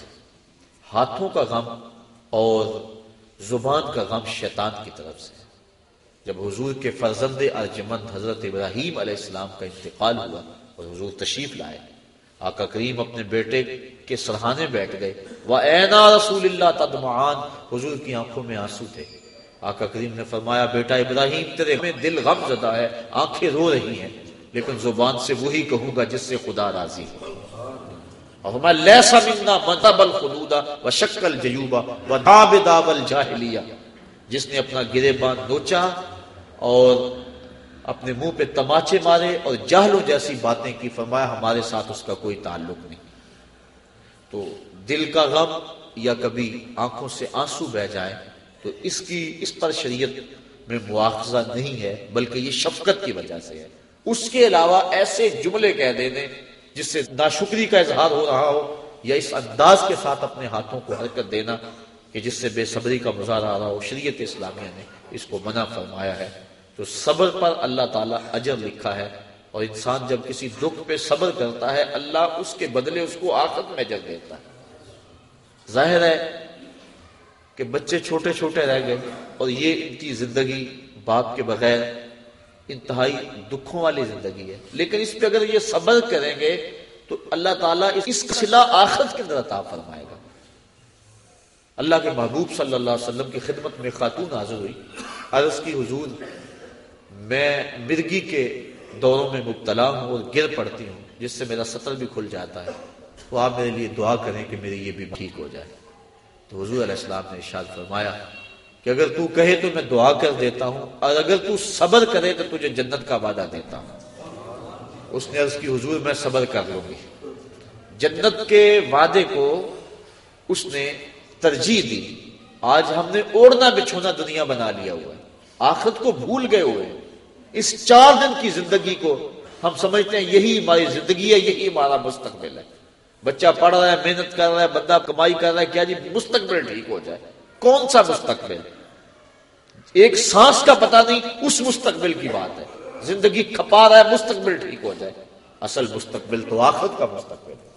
ہاتھوں کا غم اور زبان کا غم شیطان کی طرف سے جب حضور کے فرزند ارجمند حضرت ابراہیم علیہ السلام کا انتقال ہوا اور حضور تشریف لائے، آقا کریم اپنے بیٹے کے سرحانے بیٹھ گئے۔ وہ اینا رسول اللہ، تدمعان! حضور کی آنکھوں میں آنسو تھے۔ آقا کریم نے فرمایا، بیٹا ابراہیم، تیرے میں دل غم زدہ ہے، آنکھیں رو رہی ہیں۔ لیکن زبان سے وہی کہوں گا جس سے خدا راضی ہو۔ اور فرمایا لیسا منا مطب الخلودہ و شکل جیوبہ و داب داب الجاہلیہ۔ جس نے اپنا گرے باندھ نوچا اور اپنے منہ پہ تماچے مارے اور جہلوں جیسی باتیں کی، فرمایا ہمارے ساتھ اس کا کوئی تعلق نہیں۔ تو دل کا غم یا کبھی آنکھوں سے آنسو بہ جائے تو اس کی، اس پر شریعت میں مواخذہ نہیں ہے، بلکہ یہ شفقت کی وجہ سے ہے۔ اس کے علاوہ ایسے جملے کہہ دینے جس سے ناشکری کا اظہار ہو رہا ہو یا اس انداز کے ساتھ اپنے ہاتھوں کو حرکت دینا کہ جس سے بے صبری کا مظاہرہ آ رہا ہو، شریعت اسلامیہ نے اس کو منع فرمایا ہے۔ تو صبر پر اللہ تعالیٰ اجر لکھا ہے اور انسان جب کسی دکھ پہ صبر کرتا ہے، اللہ اس کے بدلے اس کو آخر میں اجر دیتا ہے۔ ظاہر ہے کہ بچے چھوٹے چھوٹے رہ گئے اور یہ ان کی زندگی باپ کے بغیر انتہائی دکھوں والی زندگی ہے۔ لیکن اس پہ اگر یہ صبر کریں گے تو اللہ تعالیٰ اس صلح آخرت کے اندر عطا فرمائے گا۔ اللہ کے محبوب صلی اللہ علیہ وسلم کی خدمت میں خاتون حاضر ہوئی۔ عرض کی حضور، میں مرگی کے دوروں میں مبتلا ہوں اور گر پڑتی ہوں، جس سے میرا سطر بھی کھل جاتا ہے۔ تو آپ میرے لیے دعا کریں کہ میری یہ بھی ٹھیک ہو جائے۔ تو حضور علیہ السلام نے ارشاد فرمایا کہ اگر تو کہے تو میں دعا کر دیتا ہوں، اور اگر تو صبر کرے تو تجھے جنت کا وعدہ دیتا ہوں۔ اس نے عرض کی، حضور، میں صبر کر لوں گی۔ جنت کے وعدے کو اس نے ترجیح دی۔ آج ہم نے اوڑنا بچھونا دنیا بنا لیا ہوا ہے۔ آخرت کو بھول گئے ہوئے اس چار دن کی زندگی کو ہم سمجھتے ہیں، یہی ہماری زندگی ہے، یہی ہمارا مستقبل ہے۔ بچہ پڑھ رہا ہے، محنت کر رہا ہے، بندہ کمائی کر رہا ہے، کیا جی مستقبل ٹھیک ہو جائے؟ کون سا مستقبل؟ ایک سانس کا پتہ نہیں، اس مستقبل کی بات ہے۔ زندگی کھپا رہا ہے، مستقبل ٹھیک ہو جائے۔ اصل مستقبل تو آخرت کا مستقبل ہے۔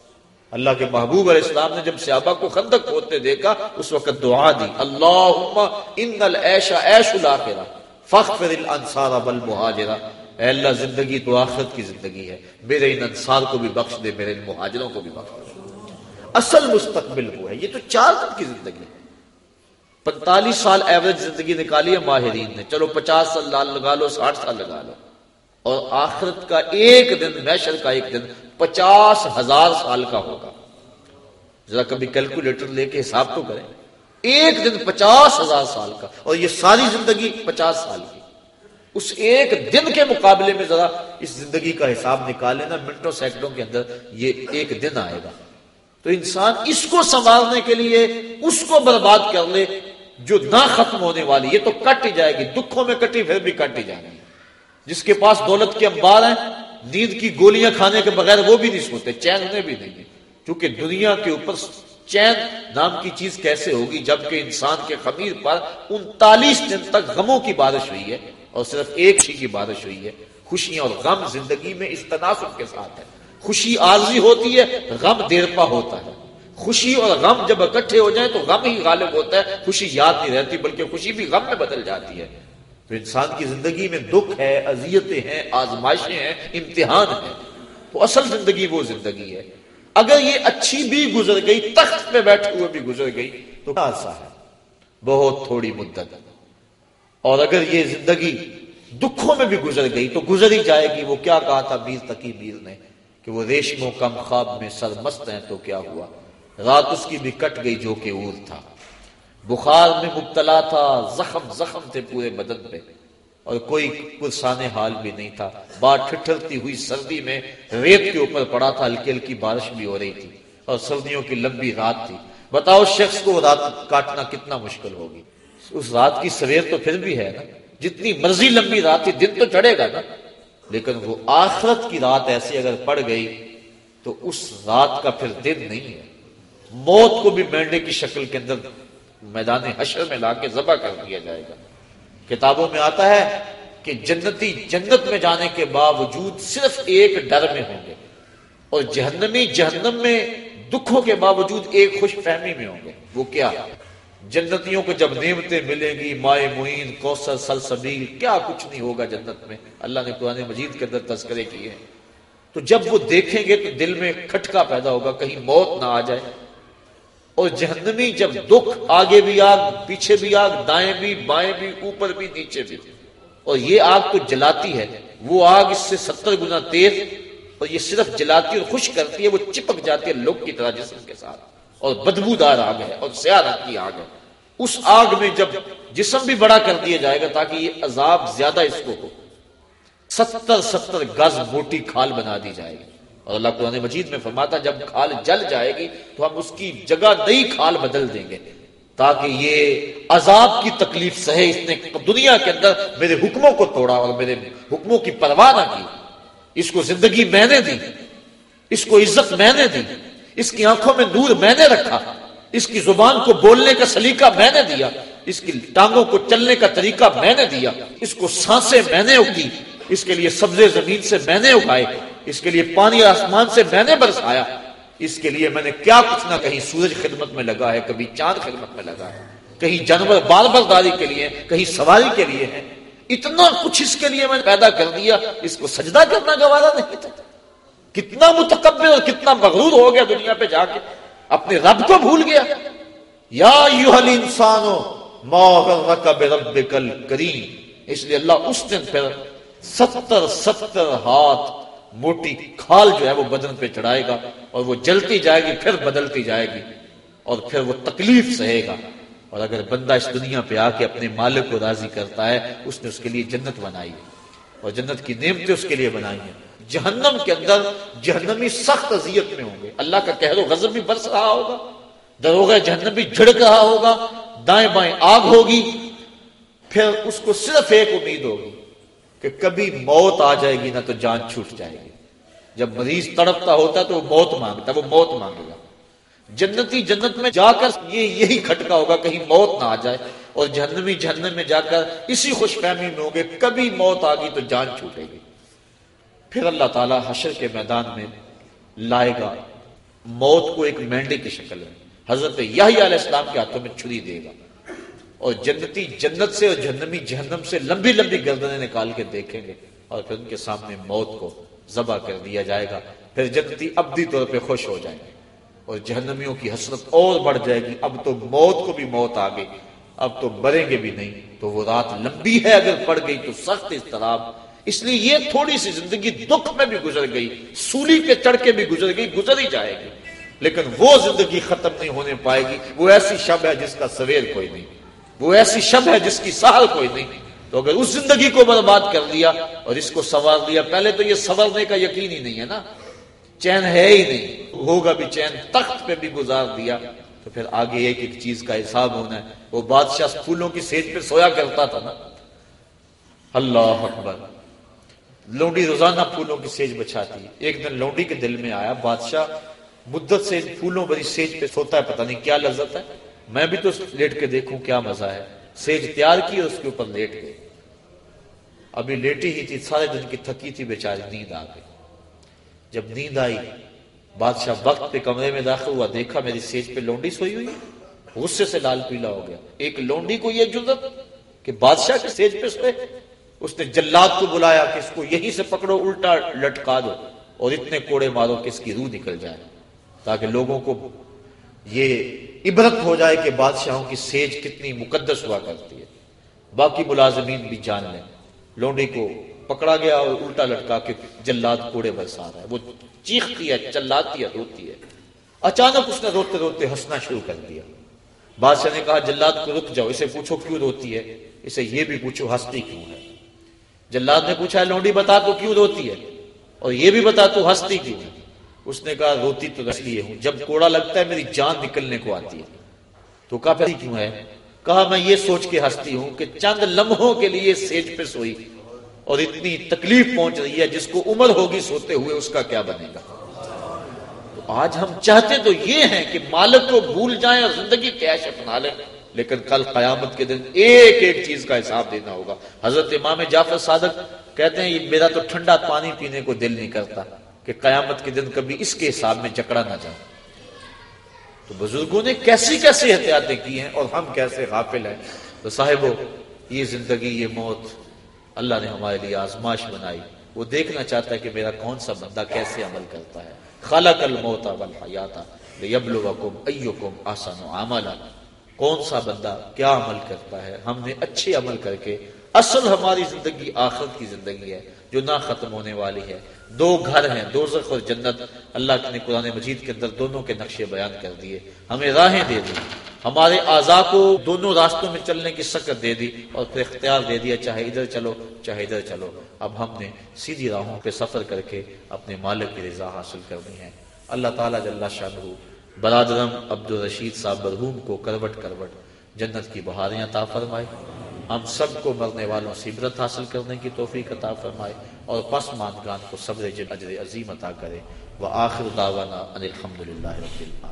اللہ کے محبوب علیہ السلام نے جب صحابہ کو خندق ہوتے دیکھا، اس وقت دعا دی اللہ ان العیش عیش الاخرہ فخر الانصار بالمہاجرہ اے اللہ، زندگی تو آخرت کی زندگی ہے۔ میرے ان انصار کو بھی بخش دے، میرے ان مہاجروں کو بھی بخش دے۔ اصل مستقبل وہ ہے، یہ تو چار دن کی زندگی ہے۔ پینتالیس سال ایوریج زندگی نکالی ہے ماہرین نے۔ چلو پچاس سال لال لگا لو، ساٹھ سال لگا لو۔ اور آخرت کا ایک دن میشر کا ایک دن پچاس ہزار سال کا ہوگا۔ ذرا کبھی کیلکولیٹر لے کے حساب تو کریں۔ ایک دن پچاس ہزار سال کا۔ اور یہ ساری زندگی پچاس سال کی۔ اس ایک دن کے مقابلے میں ذرا اس زندگی کا حساب نکالے نا، منٹوں، سیکنڈوں کے اندر یہ ایک دن آئے گا۔ تو انسان اس کو سنبھالنے کے لیے، اس کو برباد کر لے جو نہ ختم ہونے والی، یہ تو کٹ ہی جائے گی، دکھوں میں کٹی، پھر بھی کٹ ہی جائے گی۔ جس کے پاس دولت کے انبار ہیں، نیند کی گولیاں کھانے کے بغیر وہ بھی نہیں سوتے، چین انہیں بھی نہیں کیونکہ دنیا کے اوپر چین نام کی چیز کیسے ہوگی، جبکہ انسان کے خمیر پر انتالیس دن تک غموں کی بارش ہوئی ہے، اور صرف ایک شی کی بارش ہوئی ہے۔ خوشیاں اور غم زندگی میں اس تناسب کے ساتھ ہے خوشی عارضی ہوتی ہے، غم دیر پا ہوتا ہے۔ خوشی اور غم جب اکٹھے ہو جائیں تو غم ہی غالب ہوتا ہے، خوشی یاد نہیں رہتی، بلکہ خوشی بھی غم میں بدل جاتی ہے۔ تو انسان کی زندگی میں دکھ ہے، اذیتیں ہیں، آزمائشیں ہیں، امتحان ہیں۔ تو اصل زندگی وہ زندگی ہے۔ اگر یہ اچھی بھی گزر گئی، تخت پہ بیٹھے ہوئے بھی گزر گئی، تو ہے؟ بہت تھوڑی مدت۔ اور اگر یہ زندگی دکھوں میں بھی گزر گئی، تو گزر ہی جائے گی۔ وہ کیا کہا تھا؟ بیر تقی بیر نے کہ وہ ریشموں کم خواب میں سرمست ہیں تو کیا ہوا؟ رات اس کی بھی کٹ گئی جو کہ اور تھا۔ بخار میں مبتلا تھا، زخم زخم تھے پورے بدن پہ۔ اور کوئی پرسان حال بھی نہیں تھا۔ بار ٹھٹرتی ہوئی سردی میں ریت کے اوپر پڑا تھا، ہلکی ہلکی بارش بھی ہو رہی تھی۔ اور سردیوں کی لمبی رات تھی۔ بتاؤ شخص کو رات کاٹنا کتنا مشکل ہوگی۔ اس رات کی سویر تو پھر بھی ہے نا۔ جتنی مرضی لمبی رات تھی، دن تو چڑھے گا نا۔ لیکن وہ آخرت کی رات ایسی اگر پڑ گئی تو اس رات کا پھر دن نہیں ہے۔ موت کو بھی مینڈے کی شکل کے اندر میدان حشر میں لا کے ذبح کر دیا جائے گا۔ کتابوں میں آتا ہے کہ جنتی جنت میں جانے کے باوجود صرف ایک ڈر میں ہوں گے اور جہنمی جہنم میں دکھوں کے باوجود ایک خوش فہمی میں ہوں گے۔ وہ کیا؟ جنتیوں کو جب نعمتیں ملیں گی، مائے معین کوسر سلسبیل، کیا کچھ نہیں ہوگا جنت میں؟ اللہ نے قرآن مجید کے اندر تذکرے کیے ہیں۔ تو جب وہ دیکھیں گے تو دل میں کھٹکا پیدا ہوگا، کہیں موت نہ آ جائے۔ اور جہنمی جب دکھ، آگے بھی آگ، پیچھے بھی آگ، دائیں بھی، بائیں بھی، اوپر بھی، نیچے بھی۔ اور یہ آگ تو جلاتی ہے۔ وہ آگ اس سے ستر گنا تیز اور یہ صرف جلاتی اور خوش کرتی ہے، وہ چپک جاتی ہے لوگ کی طرح جسم کے ساتھ۔ اور بدبو دار آگ ہے اور سیاہ رنگ کی آگ ہے۔ اس آگ میں جب جسم بھی بڑا کر دیا جائے گا تاکہ یہ عذاب زیادہ اس کو ہو، ستر ستر گز موٹی کھال بنا دی جائے گی۔ اور اللہ قرآن مجید میں فرماتا جب کھال جل جائے گی تو ہم اس کی جگہ نئی کھال بدل دیں گے۔ تاکہ یہ عذاب کی تکلیف سہے، اس نے دنیا کے اندر میرے حکموں کو توڑا اور میرے حکموں کی پرواہ نہ کی۔ اس کو زندگی میں نے دی، اس کو عزت میں نے دی، اس کی آنکھوں میں نور میں نے رکھا، اس کی زبان کو بولنے کا سلیقہ میں نے دیا، اس کی ٹانگوں کو چلنے کا طریقہ میں نے دیا، اس کو سانسیں میں نے اگی، اس کے لیے سبزے زمین سے میں نے اگائے۔ اس کے لیے پانی آسمان سے میں نے برسایا۔ اس کے لیے میں نے کیا کچھ نہ کہیں سورج خدمت میں لگا ہے، کبھی چاند خدمت میں لگا ہے، کہیں جانور بال برداری کے لیے، کہیں سواری کے لیے ہیں اتنا کچھ اس کے لیے میں نے پیدا کر دیا، اس کو سجدہ کرنا گوارا نہیں تھا۔ کتنا متکبر اور کتنا مغرور ہو گیا دنیا پہ جا کے۔ اپنے رب کو بھول گیا۔ یا انسانو کریم اس لیے اللہ اس دن پھر ستر ستر ہاتھ موٹی کھال جو ہے وہ بدن پہ چڑھائے گا اور وہ جلتی جائے گی، پھر بدلتی جائے گی اور پھر وہ تکلیف سہے گا۔ اور اگر بندہ اس دنیا پہ آ کے اپنے مالک کو راضی کرتا ہے، اس نے اس کے لیے جنت بنائی ہے۔ اور جنت کی نعمتیں اس کے لیے بنائی ہیں۔ جہنم کے اندر جہنمی سخت اذیت میں ہوں گے۔ اللہ کا کہہ دو، غضب بھی برس رہا ہوگا، دروغ جہنم بھی جھڑک رہا ہوگا، دائیں بائیں آگ ہوگی، پھر اس کو صرف ایک امید ہوگی۔ کہ کبھی موت آ جائے گی نہ تو جان چھوٹ جائے گی۔ جب مریض تڑپتا ہوتا تو وہ موت مانگتا، وہ موت مانگے گا۔ جنتی جنت میں جا کر یہ یہی کھٹکا ہوگا، کہیں موت نہ آ جائے۔ اور جہنمی جہنم میں جا کر اسی خوش فہمی میں ہوگے کبھی موت آ گئی تو جان چھوٹے گی۔ پھر اللہ تعالیٰ حشر کے میدان میں لائے گا۔ موت کو ایک مینڈے کی شکل میں، حضرت یہی علیہ السلام کے ہاتھوں میں چھری دے گا۔ اور جنتی جنت سے اور جہنمی جہنم سے لمبی لمبی گردنیں نکال کے دیکھیں گے اور پھر ان کے سامنے موت کو ذبح کر دیا جائے گا۔ پھر جنتی ابدی طور پہ خوش ہو جائیں گے اور جہنمیوں کی حسرت اور بڑھ جائے گی۔ اب تو موت کو بھی موت آ گئی۔ اب تو مریں گے بھی نہیں۔ تو وہ رات لمبی ہے اگر پڑ گئی تو سخت اضطراب۔ اس لیے یہ تھوڑی سی زندگی دکھ میں بھی گزر گئی، سولی پہ چڑھ کے بھی گزر گئی، گزر ہی جائے گی۔ لیکن وہ زندگی ختم نہیں ہونے پائے گی۔ وہ ایسی شب ہے جس کا سویر کوئی نہیں۔ وہ ایسی شب ہے جس کی سال کوئی نہیں۔ تو اگر اس زندگی کو برباد کر لیا اور اس کو سوار لیا، پہلے تو یہ سنورنے کا یقین ہی نہیں ہے نا۔ چین ہے ہی نہیں۔ ہوگا بھی چین، تخت پہ بھی گزار دیا۔ تو پھر آگے ایک ایک چیز کا حساب ہونا ہے۔ وہ بادشاہ پھولوں کی سیج پہ سویا کرتا تھا نا۔ اللہ اکبر۔ لونڈی روزانہ پھولوں کی سیج بچھاتی ایک دن لونڈی کے دل میں آیا، بادشاہ مدت سے پھولوں بڑی سیج پہ سوتا ہے، پتہ نہیں کیا لذت ہے۔ میں بھی تو لیٹ کے دیکھوں کیا مزہ ہے۔ سیج تیار کی اس کے اوپر لیٹ گئے۔ ابھی لیٹی ہی تھی، سارے دن کی تھکی تھی، بیچاری نیند آ گئی۔ جب نیند آئی، بادشاہ وقت پہ کمرے میں داخل ہوا، دیکھا میری سیج پہ لونڈی سوئی ہوئی۔ غصے سے لال پیلا ہو گیا۔ ایک لونڈی کو یہ جرت کہ بادشاہ کے سیج پہ سوئے۔ اس نے جلاد کو بلایا کہ اس کو یہیں سے پکڑو، الٹا لٹکا دو اور اتنے کوڑے مارو کہ اس کی روح نکل جائے، تاکہ لوگوں کو یہ عبرت ہو جائے کہ بادشاہوں کی سیج کتنی مقدس ہوا کرتی ہے۔ باقی ملازمین بھی جان لیں۔ لونڈی کو پکڑا گیا اور الٹا لٹکا کے جلاد کوڑے برسا رہا ہے۔ وہ چیختی ہے، چلاتی ہے، روتی ہے۔ اچانک اس نے روتے روتے ہنسنا شروع کر دیا۔ بادشاہ نے کہا، جلاد کو رک جاؤ، اسے پوچھو کیوں روتی ہے؟ اسے یہ بھی پوچھو، ہستی کیوں ہے؟ جلاد نے پوچھا، لونڈی بتا تو کیوں روتی ہے؟ اور یہ بھی بتا تو ہستی کیوں ہے؟ اس نے کہا، روتی تو اس لیے ہوں۔ جب کوڑا لگتا ہے میری جان نکلنے کو آتی ہے۔ تو کہا پھر کیوں ہے؟ کہا، میں یہ سوچ کے ہستی ہوں کہ چند لمحوں کے لیے سیج پہ سوئی اور اتنی تکلیف پہنچ رہی ہے جس کو عمر ہوگی سوتے ہوئے اس کا کیا بنے گا؟ تو آج ہم چاہتے تو یہ ہیں کہ مالک کو بھول جائیں اور زندگی کیش اپنا لیں، لیکن کل قیامت کے دن ایک ایک چیز کا حساب دینا ہوگا۔ حضرت امام جعفر صادق کہتے ہیں، یہ میرا تو ٹھنڈا پانی پینے کو دل نہیں کرتا۔ کہ قیامت کے دن کبھی اس کے حساب میں جکڑا نہ جائے۔ تو بزرگوں نے کیسی کیسی احتیاطیں کی ہیں اور ہم کیسے غافل ہیں۔ تو صاحبو، یہ زندگی، یہ موت اللہ نے ہمارے لیے آزماش بنائی۔ وہ دیکھنا چاہتا ہے کہ میرا کون سا بندہ کیسے عمل کرتا ہے۔ خلق الموت والحیات لیبلوکم ایکم احسن عملا۔ کون سا بندہ کیا عمل کرتا ہے؟ ہم نے اچھے عمل کر کے، اصل ہماری زندگی آخرت کی زندگی ہے، جو نہ ختم ہونے والی ہے۔ دو گھر ہیں، دو اور جنت۔ اللہ نے قرآن مجید کے اندر دونوں کے نقشے بیان کر دیے، ہمیں راہیں دے دی، ہمارے اعضاء کو دونوں راستوں میں چلنے کی سکت دے دی اور پھر اختیار دے دیا، چاہے ادھر چلو، چاہے ادھر چلو۔ اب ہم نے سیدھی راہوں پہ سفر کر کے اپنے مالک کی رضا حاصل کرنی ہے۔ اللہ تعالیٰ جل شاہ برادرم عبد الرشید صاحب برہوم کو کروٹ کروٹ، جنت کی بہاریں عطا فرمائے۔ ہم سب کو مرنے والوں سے عبرت حاصل کرنے کی توفیق عطا فرمائے۔ اور پس ماندگان کو صبر اجر عظیم عطا کرے۔ وہ آخر داوانہ ان الحمد للہ رب العالمین۔